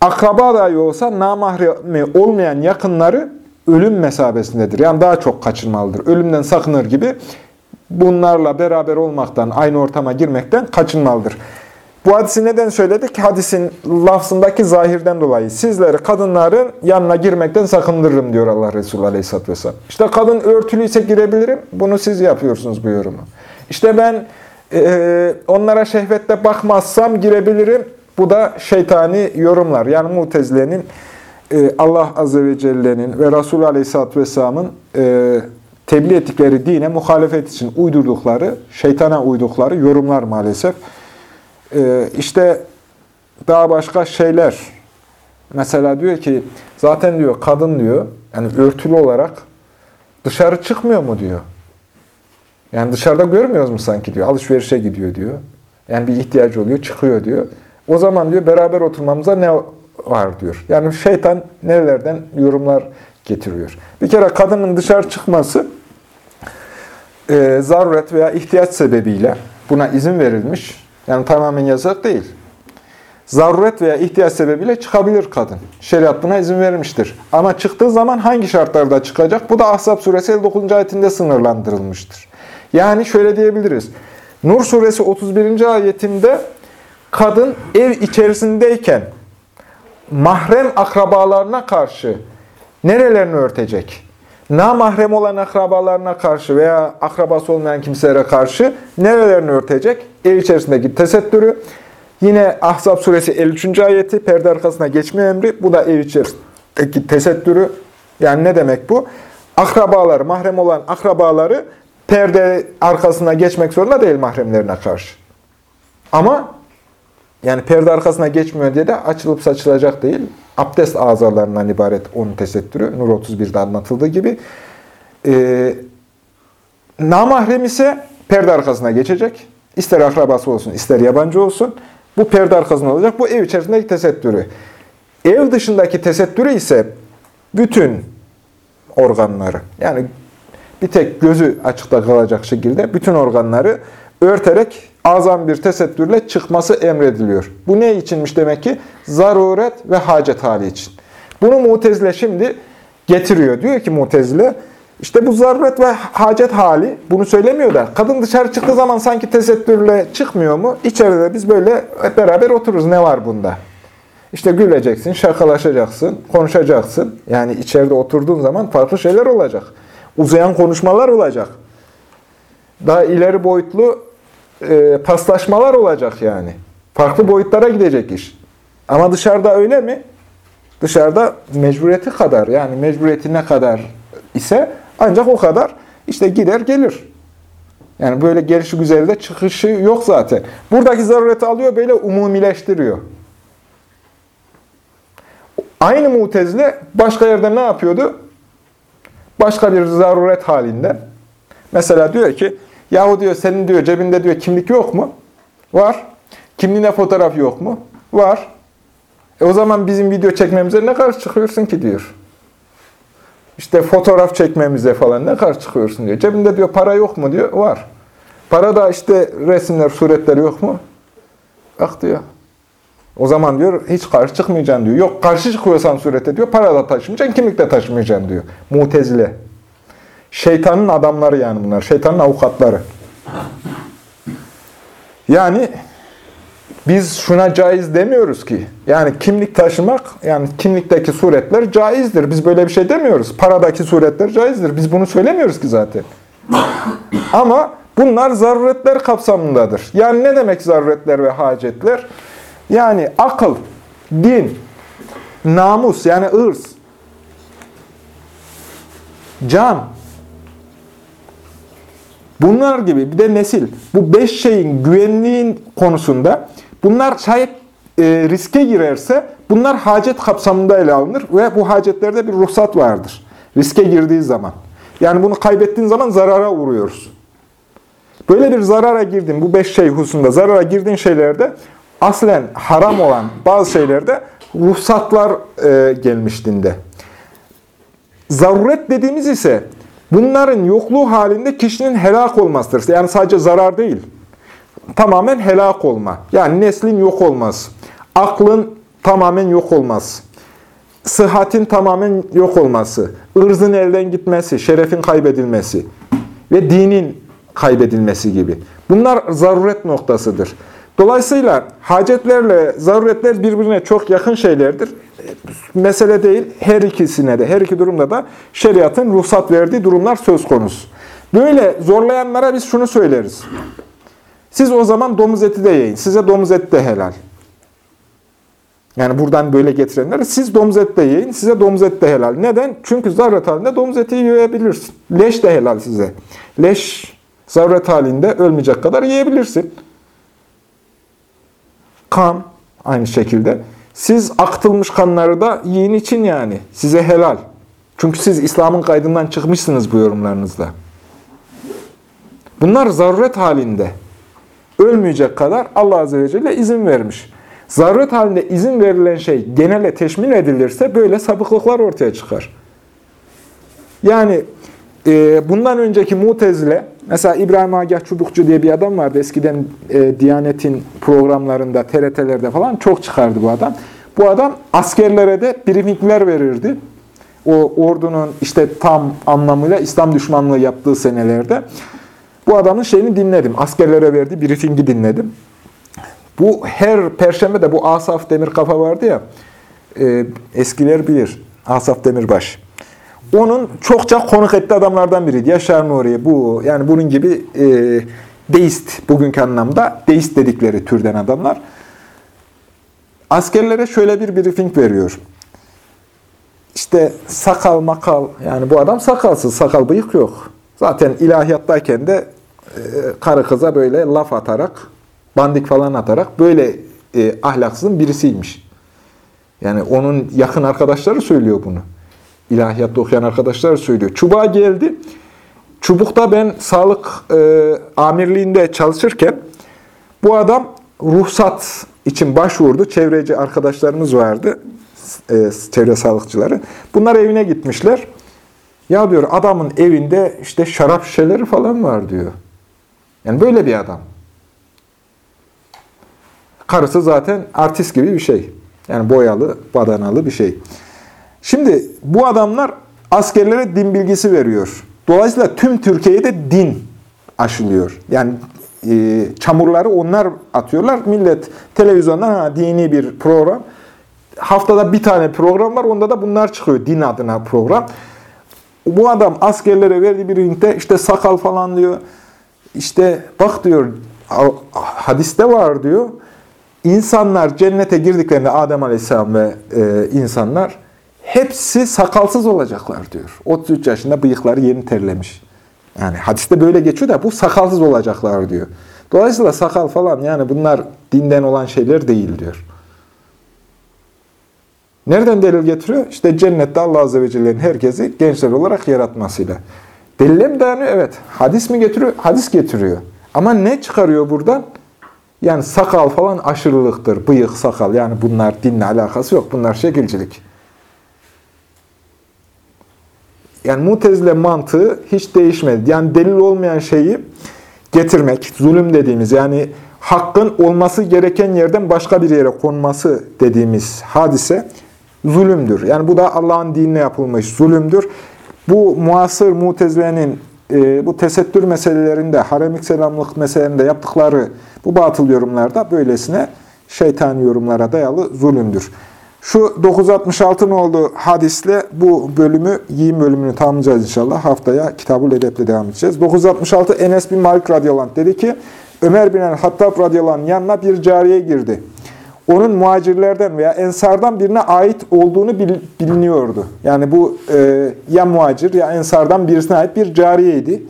akraba dahi olsa namahremi olmayan yakınları ölüm mesabesindedir. Yani daha çok kaçınmalıdır. Ölümden sakınır gibi bunlarla beraber olmaktan, aynı ortama girmekten kaçınmalıdır. Bu hadisi neden söyledik? Hadisin lafzındaki zahirden dolayı. Sizleri kadınların yanına girmekten sakındırırım diyor Allah Resulü Aleyhisselatü Vesselam. İşte kadın örtülüyse girebilirim. Bunu siz yapıyorsunuz bu yorumu. İşte ben e, onlara şehvetle bakmazsam girebilirim. Bu da şeytani yorumlar. Yani mutezilenin e, Allah Azze ve Celle'nin ve Resulü Aleyhisselatü Vesselam'ın e, tebliğ ettikleri dine muhalefet için uydurdukları, şeytana uydukları yorumlar maalesef. Ee, işte daha başka şeyler. Mesela diyor ki, zaten diyor kadın diyor, yani örtülü olarak dışarı çıkmıyor mu diyor. Yani dışarıda görmüyoruz mu sanki diyor. Alışverişe gidiyor diyor. Yani bir ihtiyacı oluyor, çıkıyor diyor. O zaman diyor beraber oturmamıza ne var diyor. Yani şeytan nerelerden yorumlar getiriyor. Bir kere kadının dışarı çıkması e, zaruret veya ihtiyaç sebebiyle buna izin verilmiş. Yani tamamen yasak değil. zaruret veya ihtiyaç sebebiyle çıkabilir kadın. Şeriat buna izin vermiştir. Ama çıktığı zaman hangi şartlarda çıkacak? Bu da Ahzab suresi 59. ayetinde sınırlandırılmıştır. Yani şöyle diyebiliriz. Nur suresi 31. ayetinde kadın ev içerisindeyken mahrem akrabalarına karşı nerelerini örtecek? Namahrem olan akrabalarına karşı veya akrabası olmayan kimselere karşı nerelerini örtecek? Ev içerisindeki tesettürü. Yine Ahzab suresi 53. ayeti perde arkasına geçme emri. Bu da ev içerisindeki tesettürü. Yani ne demek bu? Akrabaları, mahrem olan akrabaları perde arkasına geçmek zorunda değil mahremlerine karşı. Ama yani perde arkasına geçmiyor diye de açılıp saçılacak değil. Abdest azalarından ibaret onun tesettürü. Nur 31'de anlatıldığı gibi. Ee, namahrem ise perde arkasına geçecek. İster akrabası olsun, ister yabancı olsun. Bu perde arkasında olacak. Bu ev içerisindeki tesettürü. Ev dışındaki tesettürü ise bütün organları. Yani bir tek gözü açıkta kalacak şekilde bütün organları örterek azam bir tesettürle çıkması emrediliyor. Bu ne içinmiş demek ki? Zaruret ve hacet hali için. Bunu Mutezile şimdi getiriyor. Diyor ki Mutezile, işte bu zaruret ve hacet hali, bunu söylemiyor da, kadın dışarı çıktığı zaman sanki tesettürle çıkmıyor mu? İçeride biz böyle hep beraber otururuz. Ne var bunda? İşte güleceksin, şakalaşacaksın, konuşacaksın. Yani içeride oturduğun zaman farklı şeyler olacak. Uzayan konuşmalar olacak. Daha ileri boyutlu e, paslaşmalar olacak yani. Farklı boyutlara gidecek iş. Ama dışarıda öyle mi? Dışarıda mecburiyeti kadar yani mecburiyeti ne kadar ise ancak o kadar işte gider gelir. Yani böyle gelişi güzelde çıkışı yok zaten. Buradaki zarureti alıyor böyle umumileştiriyor. Aynı mutezile başka yerde ne yapıyordu? Başka bir zaruret halinde. Mesela diyor ki Yahu diyor senin diyor cebinde diyor kimlik yok mu? Var. Kimliğine fotoğraf yok mu? Var. E o zaman bizim video çekmemize ne karşı çıkıyorsun ki diyor. İşte fotoğraf çekmemize falan ne karşı çıkıyorsun diyor. Cebinde diyor para yok mu diyor. Var. Para da işte resimler, suretler yok mu? Bak diyor. O zaman diyor hiç karşı çıkmayacaksın diyor. Yok karşı çıkıyorsan surete diyor para da taşımayacaksın, kimlik de taşımayacaksın diyor. Mutezile. Şeytanın adamları yani bunlar. Şeytanın avukatları. Yani biz şuna caiz demiyoruz ki. Yani kimlik taşımak, yani kimlikteki suretler caizdir. Biz böyle bir şey demiyoruz. Paradaki suretler caizdir. Biz bunu söylemiyoruz ki zaten. Ama bunlar zaruretler kapsamındadır. Yani ne demek zaruretler ve hacetler? Yani akıl, din, namus yani ırz, can, Bunlar gibi bir de nesil. Bu beş şeyin güvenliğin konusunda bunlar şayet e, riske girerse bunlar hacet kapsamında ele alınır ve bu hacetlerde bir ruhsat vardır. Riske girdiği zaman. Yani bunu kaybettiğin zaman zarara uğruyoruz. Böyle bir zarara girdin, bu beş şey hususunda zarara girdiğin şeylerde aslen haram olan bazı şeylerde ruhsatlar e, gelmiş dinde. Zaruret dediğimiz ise Bunların yokluğu halinde kişinin helak olmasıdır. Yani sadece zarar değil. Tamamen helak olma. Yani neslin yok olması. Aklın tamamen yok olması. Sıhhatin tamamen yok olması. ırzın elden gitmesi, şerefin kaybedilmesi ve dinin kaybedilmesi gibi. Bunlar zaruret noktasıdır. Dolayısıyla hacetlerle zaruretler birbirine çok yakın şeylerdir. Mesele değil, her ikisine de, her iki durumda da şeriatın ruhsat verdiği durumlar söz konusu. Böyle zorlayanlara biz şunu söyleriz. Siz o zaman domuz eti de yiyin. Size domuz eti de helal. Yani buradan böyle getirenler, siz domuz eti de yiyin, size domuz eti de helal. Neden? Çünkü zaruret halinde domuz eti yiyebilirsin. Leş de helal size. Leş zaruret halinde ölmeyecek kadar yiyebilirsin kan aynı şekilde. Siz aktılmış kanları da yiyin için yani. Size helal. Çünkü siz İslam'ın kaydından çıkmışsınız bu yorumlarınızda. Bunlar zaruret halinde. Ölmeyecek kadar Allah Azze ve Celle izin vermiş. Zaruret halinde izin verilen şey genele teşmil edilirse böyle sapıklıklar ortaya çıkar. Yani e, bundan önceki Mutezile, mesela İbrahim Agah Çubukçu diye bir adam vardı. Eskiden e, Diyanet'in programlarında, TRT'lerde falan çok çıkardı bu adam. Bu adam askerlere de briefingler verirdi. O ordunun işte tam anlamıyla İslam düşmanlığı yaptığı senelerde. Bu adamın şeyini dinledim. Askerlere verdiği briefingi dinledim. Bu her perşembe de bu Asaf Demir kafa vardı ya, e, eskiler bilir. Asaf Demirbaş. Onun çokça konuk ettiği adamlardan biriydi. Yaşar Nuriye bu, yani bunun gibi e, deist, bugünkü anlamda deist dedikleri türden adamlar. Askerlere şöyle bir briefing veriyor. İşte sakal makal, yani bu adam sakalsız, sakal bıyık yok. Zaten ilahiyattayken de e, karı kıza böyle laf atarak, bandik falan atarak böyle e, ahlaksızın birisiymiş. Yani onun yakın arkadaşları söylüyor bunu. İlahiyatta okuyan arkadaşlar söylüyor. Çubuğa geldi. Çubukta ben sağlık e, amirliğinde çalışırken bu adam ruhsat için başvurdu. Çevreci arkadaşlarımız vardı. E, çevre sağlıkçıları. Bunlar evine gitmişler. Ya diyor adamın evinde işte şarap şişeleri falan var diyor. Yani böyle bir adam. Karısı zaten artist gibi bir şey. Yani boyalı, badanalı bir şey. Şimdi bu adamlar askerlere din bilgisi veriyor. Dolayısıyla tüm Türkiye'de din aşılıyor. Yani e, çamurları onlar atıyorlar. Millet televizyondan ha, dini bir program. Haftada bir tane program var. Onda da bunlar çıkıyor. Din adına program. Bu adam askerlere verdiği bir ringde işte sakal falan diyor. İşte bak diyor hadiste var diyor. İnsanlar cennete girdiklerinde Adem Aleyhisselam ve e, insanlar hepsi sakalsız olacaklar diyor. 33 yaşında bıyıkları yeni terlemiş. Yani hadiste böyle geçiyor da bu sakalsız olacaklar diyor. Dolayısıyla sakal falan yani bunlar dinden olan şeyler değil diyor. Nereden delil getiriyor? İşte cennette Allah Azze ve Celle'nin herkesi gençler olarak yaratmasıyla. Delile mi dayanıyor? Evet. Hadis mi getiriyor? Hadis getiriyor. Ama ne çıkarıyor buradan? Yani sakal falan aşırılıktır. Bıyık, sakal. Yani bunlar dinle alakası yok. Bunlar şekilcilik. Yani mutezile mantığı hiç değişmedi. Yani delil olmayan şeyi getirmek, zulüm dediğimiz yani hakkın olması gereken yerden başka bir yere konması dediğimiz hadise zulümdür. Yani bu da Allah'ın dinine yapılmış zulümdür. Bu muasır mutezilenin e, bu tesettür meselelerinde, haremik selamlık meselelerinde yaptıkları bu batıl yorumlarda böylesine şeytan yorumlara dayalı zulümdür. Şu 966 oldu hadisle bu bölümü, giyim bölümünü tamamlayacağız inşallah. Haftaya Kitabul Edep'le devam edeceğiz. 966 Enes bin Malik radıyallahu dedi ki, Ömer bin el-Hattab radıyallahu yanına bir cariye girdi. Onun muhacirlerden veya ensardan birine ait olduğunu biliniyordu. Yani bu e, ya muhacir ya ensardan birisine ait bir cariyeydi.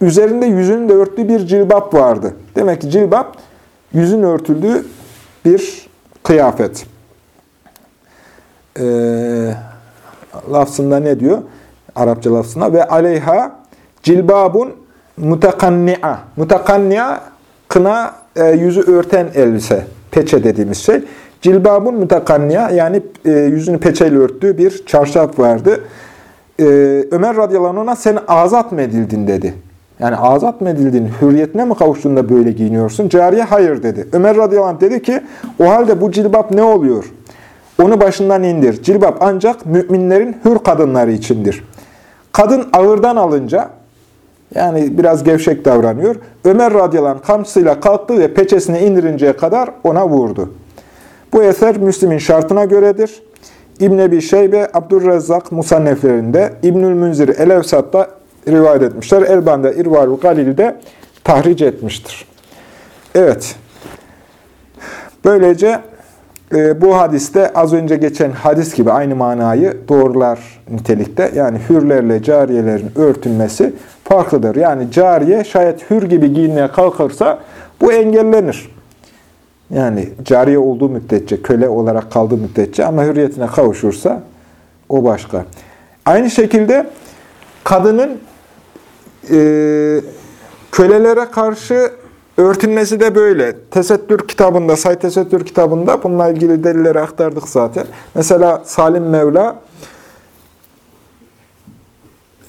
Üzerinde yüzünün de örttüğü bir cilbap vardı. Demek ki cilbap yüzün örtüldüğü bir kıyafet e, lafzında ne diyor? Arapça lafzında ve aleyha cilbabun mutakanni'a. Mutakanni'a kına e, yüzü örten elbise. Peçe dediğimiz şey. Cilbabun mutakanni'a yani e, yüzünü peçeyle örttüğü bir çarşaf vardı. E, Ömer radıyallahu anh ona sen azat mı edildin dedi. Yani azat mı edildin, hürriyetine mi kavuştuğunda böyle giyiniyorsun? Cariye hayır dedi. Ömer radıyallahu anh dedi ki o halde bu cilbap ne oluyor? Onu başından indir. Cilbap ancak müminlerin hür kadınları içindir. Kadın ağırdan alınca, yani biraz gevşek davranıyor. Ömer radıyallahu anh kamçısıyla kalktı ve peçesini indirinceye kadar ona vurdu. Bu eser Müslim'in şartına göredir. İbn Ebi Şeybe, Abdurrezzak Musanneflerinde, İbnül Münzir Elevsat'ta rivayet etmişler. Elban'da İrvalul Galil'de tahric etmiştir. Evet. Böylece e, bu hadiste az önce geçen hadis gibi aynı manayı doğrular nitelikte. Yani hürlerle cariyelerin örtünmesi farklıdır. Yani cariye şayet hür gibi giyinmeye kalkarsa bu engellenir. Yani cariye olduğu müddetçe, köle olarak kaldığı müddetçe ama hürriyetine kavuşursa o başka. Aynı şekilde kadının e, kölelere karşı Örtünmesi de böyle. Tesettür kitabında, Say Tesettür kitabında bununla ilgili delilleri aktardık zaten. Mesela Salim Mevla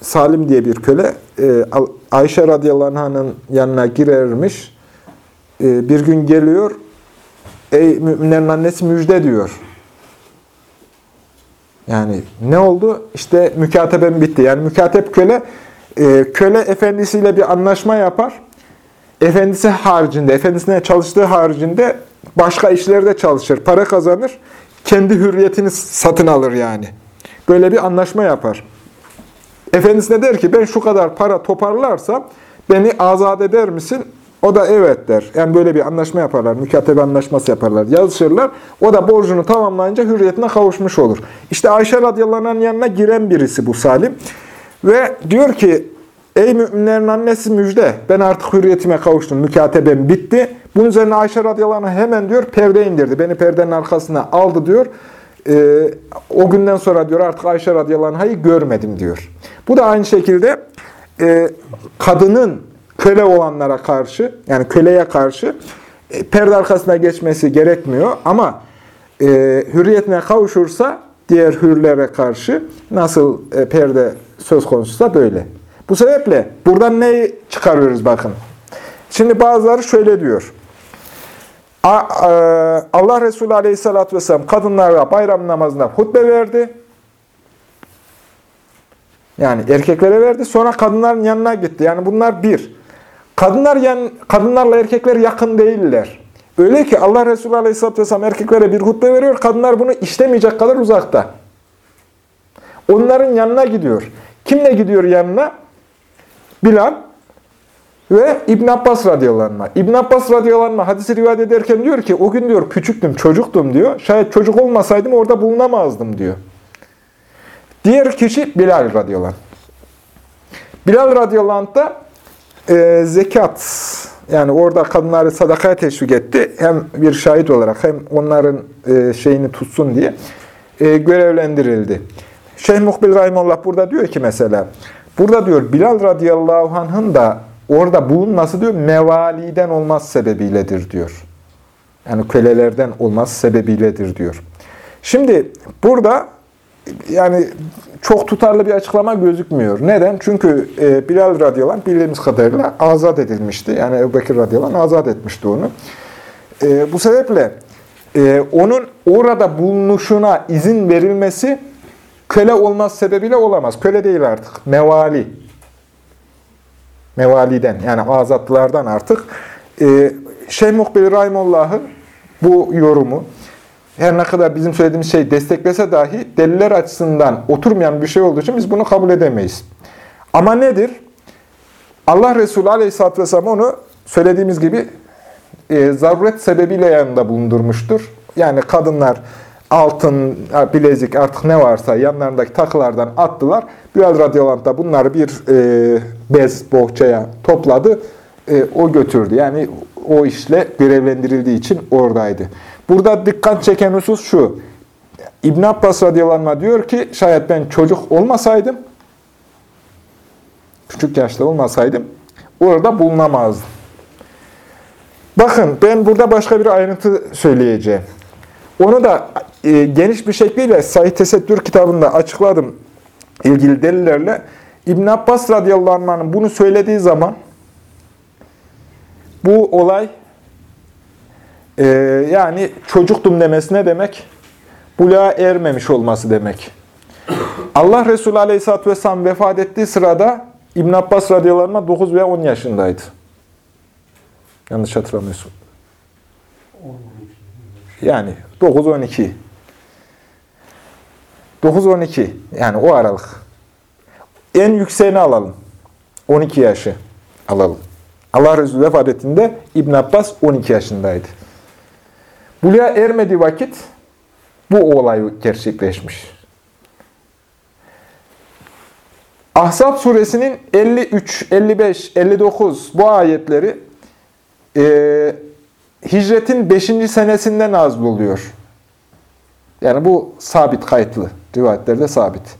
Salim diye bir köle e, Ayşe radıyallahu anh'ın yanına girermiş. E, bir gün geliyor. Ey müminlerin annesi müjde diyor. Yani ne oldu? İşte mükatebem bitti. Yani mükatep köle, e, köle efendisiyle bir anlaşma yapar. Efendisi haricinde, efendisine çalıştığı haricinde başka işlerde çalışır, para kazanır. Kendi hürriyetini satın alır yani. Böyle bir anlaşma yapar. Efendisine der ki ben şu kadar para toparlarsam beni azat eder misin? O da evet der. Yani böyle bir anlaşma yaparlar. Mükatebe anlaşması yaparlar. Yazışırlar. O da borcunu tamamlayınca hürriyetine kavuşmuş olur. İşte Ayşe radıyallahu yanına giren birisi bu Salim. Ve diyor ki ey müminlerin annesi müjde. Ben artık hürriyetime kavuştum. Mükatebem bitti. Bunun üzerine Ayşe radıyallahu hemen diyor perde indirdi. Beni perdenin arkasına aldı diyor. Ee, o günden sonra diyor artık Ayşe radıyallahu görmedim diyor. Bu da aynı şekilde e, kadının köle olanlara karşı, yani köleye karşı e, perde arkasına geçmesi gerekmiyor. Ama e, hürriyetine kavuşursa diğer hürlere karşı nasıl e, perde söz konusuysa böyle. Bu sebeple buradan neyi çıkarıyoruz bakın. Şimdi bazıları şöyle diyor. E, Allah Resulü Aleyhisselatü Vesselam kadınlara bayram namazında hutbe verdi. Yani erkeklere verdi. Sonra kadınların yanına gitti. Yani bunlar bir. Kadınlar yan, kadınlarla erkekler yakın değiller. Öyle ki Allah Resulü Aleyhisselatü Vesselam erkeklere bir hutbe veriyor. Kadınlar bunu işlemeyecek kadar uzakta. Onların yanına gidiyor. Kimle gidiyor yanına? Bilal ve İbn Abbas radıyallahu anh. İbn Abbas radıyallahu anh hadisi rivayet ederken diyor ki o gün diyor küçüktüm, çocuktum diyor. Şayet çocuk olmasaydım orada bulunamazdım diyor. Diğer kişi Bilal radıyallahu anh. Bilal radıyallahu anh da e, zekat, yani orada kadınları sadakaya teşvik etti. Hem bir şahit olarak hem onların e, şeyini tutsun diye e, görevlendirildi. Şeyh Muhbil Rahimullah burada diyor ki mesela, burada diyor Bilal radıyallahu anh'ın da orada bulunması diyor mevaliden olmaz sebebiyledir diyor. Yani kölelerden olmaz sebebiyledir diyor. Şimdi burada yani çok tutarlı bir açıklama gözükmüyor. Neden? Çünkü e, Bilal radıyallahu anh bildiğimiz kadarıyla azat edilmişti. Yani Ebu Bekir radıyallahu anh azat etmişti onu. E, bu sebeple e, onun orada bulunuşuna izin verilmesi köle olmaz sebebiyle olamaz. Köle değil artık. Mevali. Mevaliden yani azatlılardan artık. E, Şeyh Muhbir Rahimullah'ın bu yorumu, her ne kadar bizim söylediğimiz şey desteklese dahi deliller açısından oturmayan bir şey olduğu için biz bunu kabul edemeyiz. Ama nedir? Allah Resulü Aleyhisselatü Vesselam onu söylediğimiz gibi e, zaruret sebebiyle yanında bulundurmuştur. Yani kadınlar altın, bilezik artık ne varsa yanlarındaki takılardan attılar. Bilal radıyallahu da bunları bir e, bez bohçaya topladı. E, o götürdü. Yani o işle görevlendirildiği için oradaydı. Burada dikkat çeken husus şu. İbn Abbas radıyallahu diyor ki şayet ben çocuk olmasaydım, küçük yaşta olmasaydım orada bulunamazdım. Bakın ben burada başka bir ayrıntı söyleyeceğim. Onu da e, geniş bir şekliyle Sahih Tesettür kitabında açıkladım ilgili delillerle. İbn Abbas radıyallahu anh'ın bunu söylediği zaman bu olay ee, yani çocuktum demesi ne demek? Buluğa ermemiş olması demek. Allah Resulü Aleyhisselatü Vesselam vefat ettiği sırada İbn Abbas radıyallahu anh 9 veya 10 yaşındaydı. Yanlış hatırlamıyorsun. Yani 9-12. 9-12. Yani o aralık. En yükseğini alalım. 12 yaşı alalım. Allah Resulü vefat ettiğinde İbn Abbas 12 yaşındaydı. Buluğa ermediği vakit bu olay gerçekleşmiş. Ahzab suresinin 53, 55, 59 bu ayetleri e, hicretin 5. senesinde nazil oluyor. Yani bu sabit kayıtlı. Rivayetlerde sabit.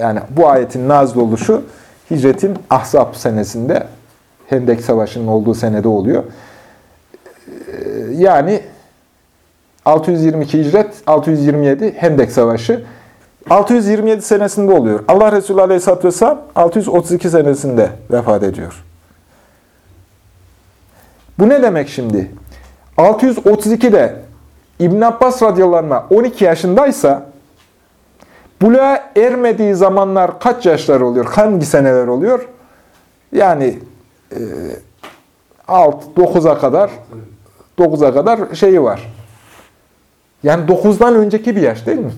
Yani bu ayetin nazil oluşu hicretin Ahzab senesinde Hendek Savaşı'nın olduğu senede oluyor. Yani 622 hicret, 627 Hendek Savaşı. 627 senesinde oluyor. Allah Resulü Aleyhisselatü Vesselam 632 senesinde vefat ediyor. Bu ne demek şimdi? 632'de İbn Abbas radıyallahu anh 12 yaşındaysa buluğa ermediği zamanlar kaç yaşlar oluyor? Hangi seneler oluyor? Yani e, 6 9'a kadar 9'a kadar şeyi var. Yani 9'dan önceki bir yaş değil mi?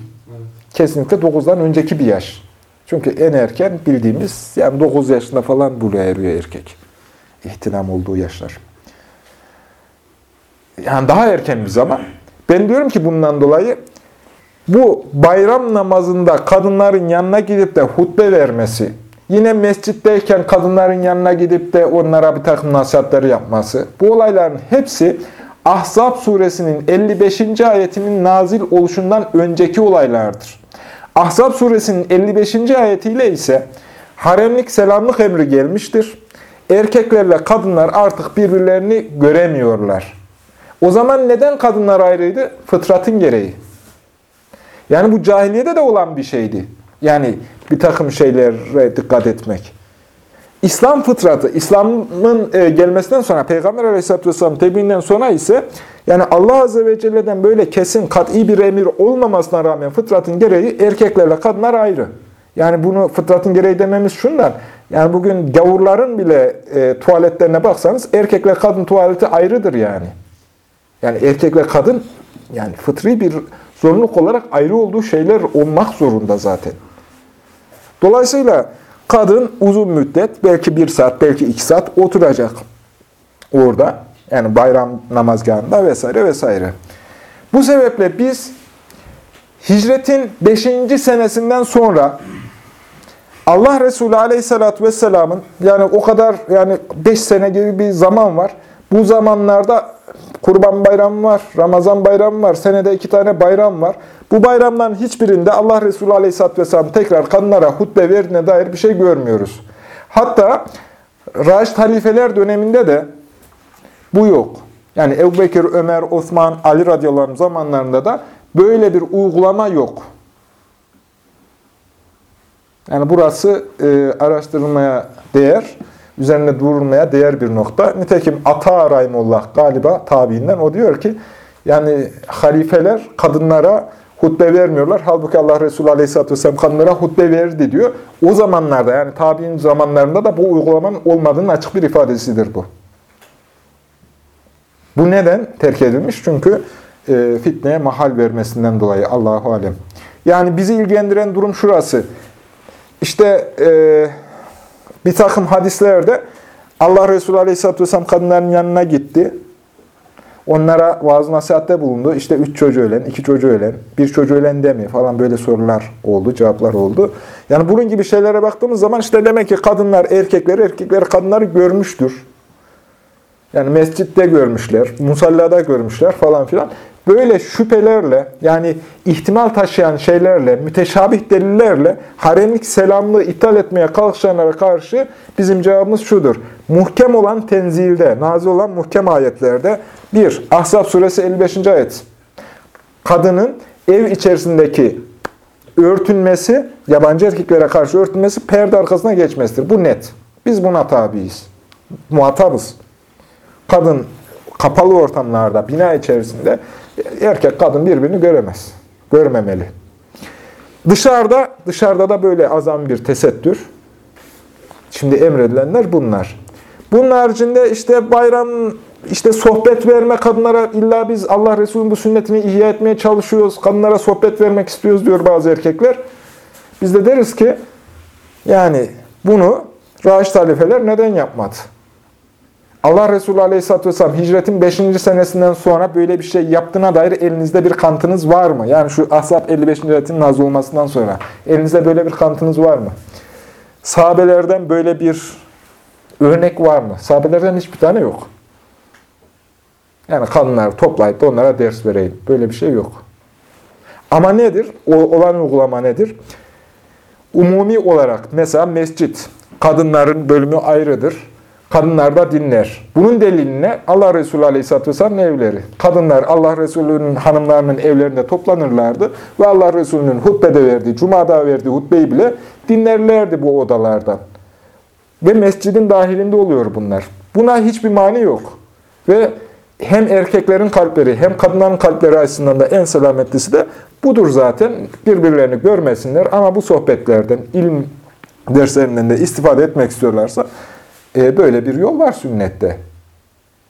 Kesinlikle 9'dan önceki bir yaş. Çünkü en erken bildiğimiz yani 9 yaşında falan buluğa eriyor erkek. İhtilam olduğu yaşlar. Yani daha erken bir zaman. Ben diyorum ki bundan dolayı bu bayram namazında kadınların yanına gidip de hutbe vermesi, yine mescitteyken kadınların yanına gidip de onlara bir takım nasihatleri yapması, bu olayların hepsi Ahzab suresinin 55. ayetinin nazil oluşundan önceki olaylardır. Ahzab suresinin 55. ayetiyle ise haremlik selamlık emri gelmiştir. Erkeklerle kadınlar artık birbirlerini göremiyorlar. O zaman neden kadınlar ayrıydı? Fıtratın gereği. Yani bu cahiliyede de olan bir şeydi. Yani bir takım şeylere dikkat etmek. İslam fıtratı, İslam'ın e, gelmesinden sonra, Peygamber Aleyhisselatü Vesselam tebliğinden sonra ise, yani Allah Azze ve Celle'den böyle kesin, kat'i bir emir olmamasına rağmen fıtratın gereği erkeklerle kadınlar ayrı. Yani bunu fıtratın gereği dememiz şundan, yani bugün gavurların bile e, tuvaletlerine baksanız, erkekler kadın tuvaleti ayrıdır yani. Yani erkekle kadın yani fıtri bir zorunluluk olarak ayrı olduğu şeyler olmak zorunda zaten. Dolayısıyla kadın uzun müddet belki bir saat belki iki saat oturacak orada. Yani bayram namazgahında vesaire vesaire. Bu sebeple biz hicretin 5. senesinden sonra Allah Resulü Aleyhisselatü Vesselam'ın yani o kadar yani 5 sene gibi bir zaman var. Bu zamanlarda Kurban bayramı var, Ramazan bayramı var, senede iki tane bayram var. Bu bayramların hiçbirinde Allah Resulü Aleyhisselatü Vesselam tekrar kadınlara hutbe verdiğine dair bir şey görmüyoruz. Hatta Raşid halifeler döneminde de bu yok. Yani Ebu Bekir, Ömer, Osman, Ali radıyallahu anh zamanlarında da böyle bir uygulama yok. Yani burası e, araştırılmaya değer üzerinde durulmaya değer bir nokta. Nitekim Ata Rahimullah galiba tabiinden o diyor ki yani halifeler kadınlara hutbe vermiyorlar. Halbuki Allah Resulü Aleyhisselatü Vesselam kadınlara hutbe verdi diyor. O zamanlarda yani tabi'in zamanlarında da bu uygulamanın olmadığının açık bir ifadesidir bu. Bu neden terk edilmiş? Çünkü e, fitneye mahal vermesinden dolayı Allahu Alem. Yani bizi ilgilendiren durum şurası. İşte e, bir takım hadislerde Allah Resulü Aleyhisselatü Vesselam kadınların yanına gitti. Onlara vaaz nasihatte bulundu. İşte üç çocuğu ölen, iki çocuğu ölen, bir çocuğu ölen de mi falan böyle sorular oldu, cevaplar oldu. Yani bunun gibi şeylere baktığımız zaman işte demek ki kadınlar erkekleri, erkekler kadınları görmüştür. Yani mescitte görmüşler, musallada görmüşler falan filan. Böyle şüphelerle yani ihtimal taşıyan şeylerle, müteşabih delillerle haremlik selamlığı iptal etmeye kalkışanlara karşı bizim cevabımız şudur. Muhkem olan tenzilde, nazil olan muhkem ayetlerde bir, Ahzab suresi 55. ayet. Kadının ev içerisindeki örtünmesi, yabancı erkeklere karşı örtünmesi perde arkasına geçmesidir. Bu net. Biz buna tabiiz. Muhatabız. Kadın kapalı ortamlarda, bina içerisinde erkek kadın birbirini göremez. Görmemeli. Dışarıda, dışarıda da böyle azam bir tesettür. Şimdi emredilenler bunlar. Bunun haricinde işte bayram, işte sohbet verme kadınlara illa biz Allah Resulü'nün bu sünnetini ihya etmeye çalışıyoruz. Kadınlara sohbet vermek istiyoruz diyor bazı erkekler. Biz de deriz ki yani bunu Raşid halifeler neden yapmadı? Allah Resulü Aleyhisselatü Vesselam hicretin 5. senesinden sonra böyle bir şey yaptığına dair elinizde bir kantınız var mı? Yani şu Ashab 55. ayetin nazı olmasından sonra elinizde böyle bir kantınız var mı? Sahabelerden böyle bir örnek var mı? Sahabelerden hiçbir tane yok. Yani kadınlar toplayıp da onlara ders vereyim. Böyle bir şey yok. Ama nedir? O, olan uygulama nedir? Umumi olarak mesela mescit, kadınların bölümü ayrıdır Kadınlar da dinler. Bunun deliline Allah Resulü Aleyhisselatü Vesselam'ın evleri. Kadınlar Allah Resulü'nün hanımlarının evlerinde toplanırlardı ve Allah Resulü'nün hutbede verdiği, cumada verdiği hutbeyi bile dinlerlerdi bu odalardan. Ve mescidin dahilinde oluyor bunlar. Buna hiçbir mani yok. Ve hem erkeklerin kalpleri hem kadınların kalpleri açısından da en selametlisi de budur zaten. Birbirlerini görmesinler ama bu sohbetlerden, ilim derslerinden de istifade etmek istiyorlarsa e, böyle bir yol var sünnette.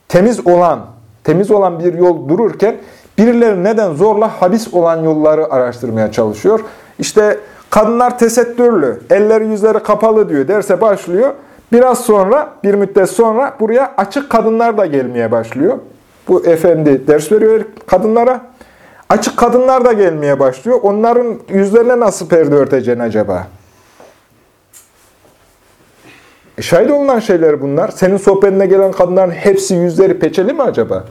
Temiz olan, temiz olan bir yol dururken birileri neden zorla habis olan yolları araştırmaya çalışıyor. İşte kadınlar tesettürlü, elleri yüzleri kapalı diyor derse başlıyor. Biraz sonra, bir müddet sonra buraya açık kadınlar da gelmeye başlıyor. Bu efendi ders veriyor kadınlara. Açık kadınlar da gelmeye başlıyor. Onların yüzlerine nasıl perde örteceksin acaba? E, şahit olunan şeyler bunlar. Senin sohbetine gelen kadınların hepsi yüzleri peçeli mi acaba?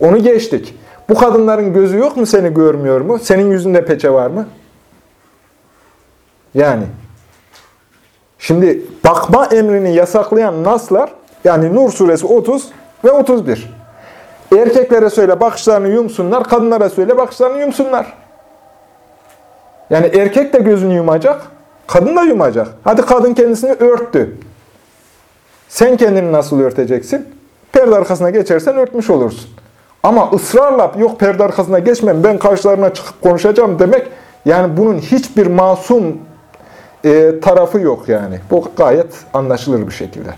Onu geçtik. Bu kadınların gözü yok mu seni görmüyor mu? Senin yüzünde peçe var mı? Yani. Şimdi bakma emrini yasaklayan naslar, yani Nur suresi 30 ve 31. Erkeklere söyle bakışlarını yumsunlar, kadınlara söyle bakışlarını yumsunlar. Yani erkek de gözünü yumacak, kadın da yumacak. Hadi kadın kendisini örttü. Sen kendini nasıl örteceksin? Perde arkasına geçersen örtmüş olursun. Ama ısrarla yok perde arkasına geçmem, ben karşılarına çıkıp konuşacağım demek, yani bunun hiçbir masum e, tarafı yok yani. Bu gayet anlaşılır bir şekilde.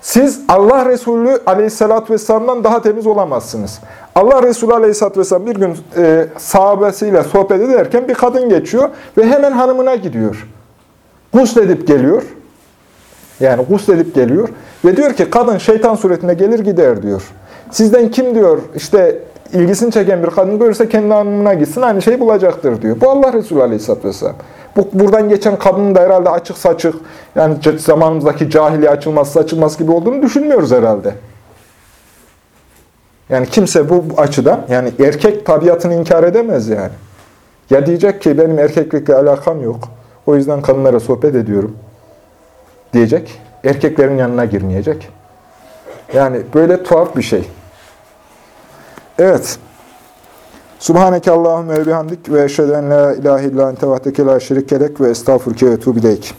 Siz Allah Resulü Aleyhisselatü Vesselam'dan daha temiz olamazsınız. Allah Resulü Aleyhisselatü Vesselam bir gün e, sahabesiyle sohbet ederken bir kadın geçiyor ve hemen hanımına gidiyor. Gusledip geliyor. Yani gusledip geliyor ve diyor ki kadın şeytan suretine gelir gider diyor. Sizden kim diyor işte ilgisini çeken bir kadın görürse kendi hanımına gitsin aynı şeyi bulacaktır diyor. Bu Allah Resulü Aleyhisselatü Vesselam. Bu, buradan geçen kadının da herhalde açık saçık, yani zamanımızdaki cahiliye açılmaz saçılmaz gibi olduğunu düşünmüyoruz herhalde. Yani kimse bu açıdan, yani erkek tabiatını inkar edemez yani. Ya diyecek ki benim erkeklikle alakam yok, o yüzden kadınlara sohbet ediyorum diyecek. Erkeklerin yanına girmeyecek. Yani böyle tuhaf bir şey. Evet. Subhaneke Allahümme ve bihamdik ve eşhedü en la ilahe illa ente şerikelek ve estağfurke ve tuğbileyk.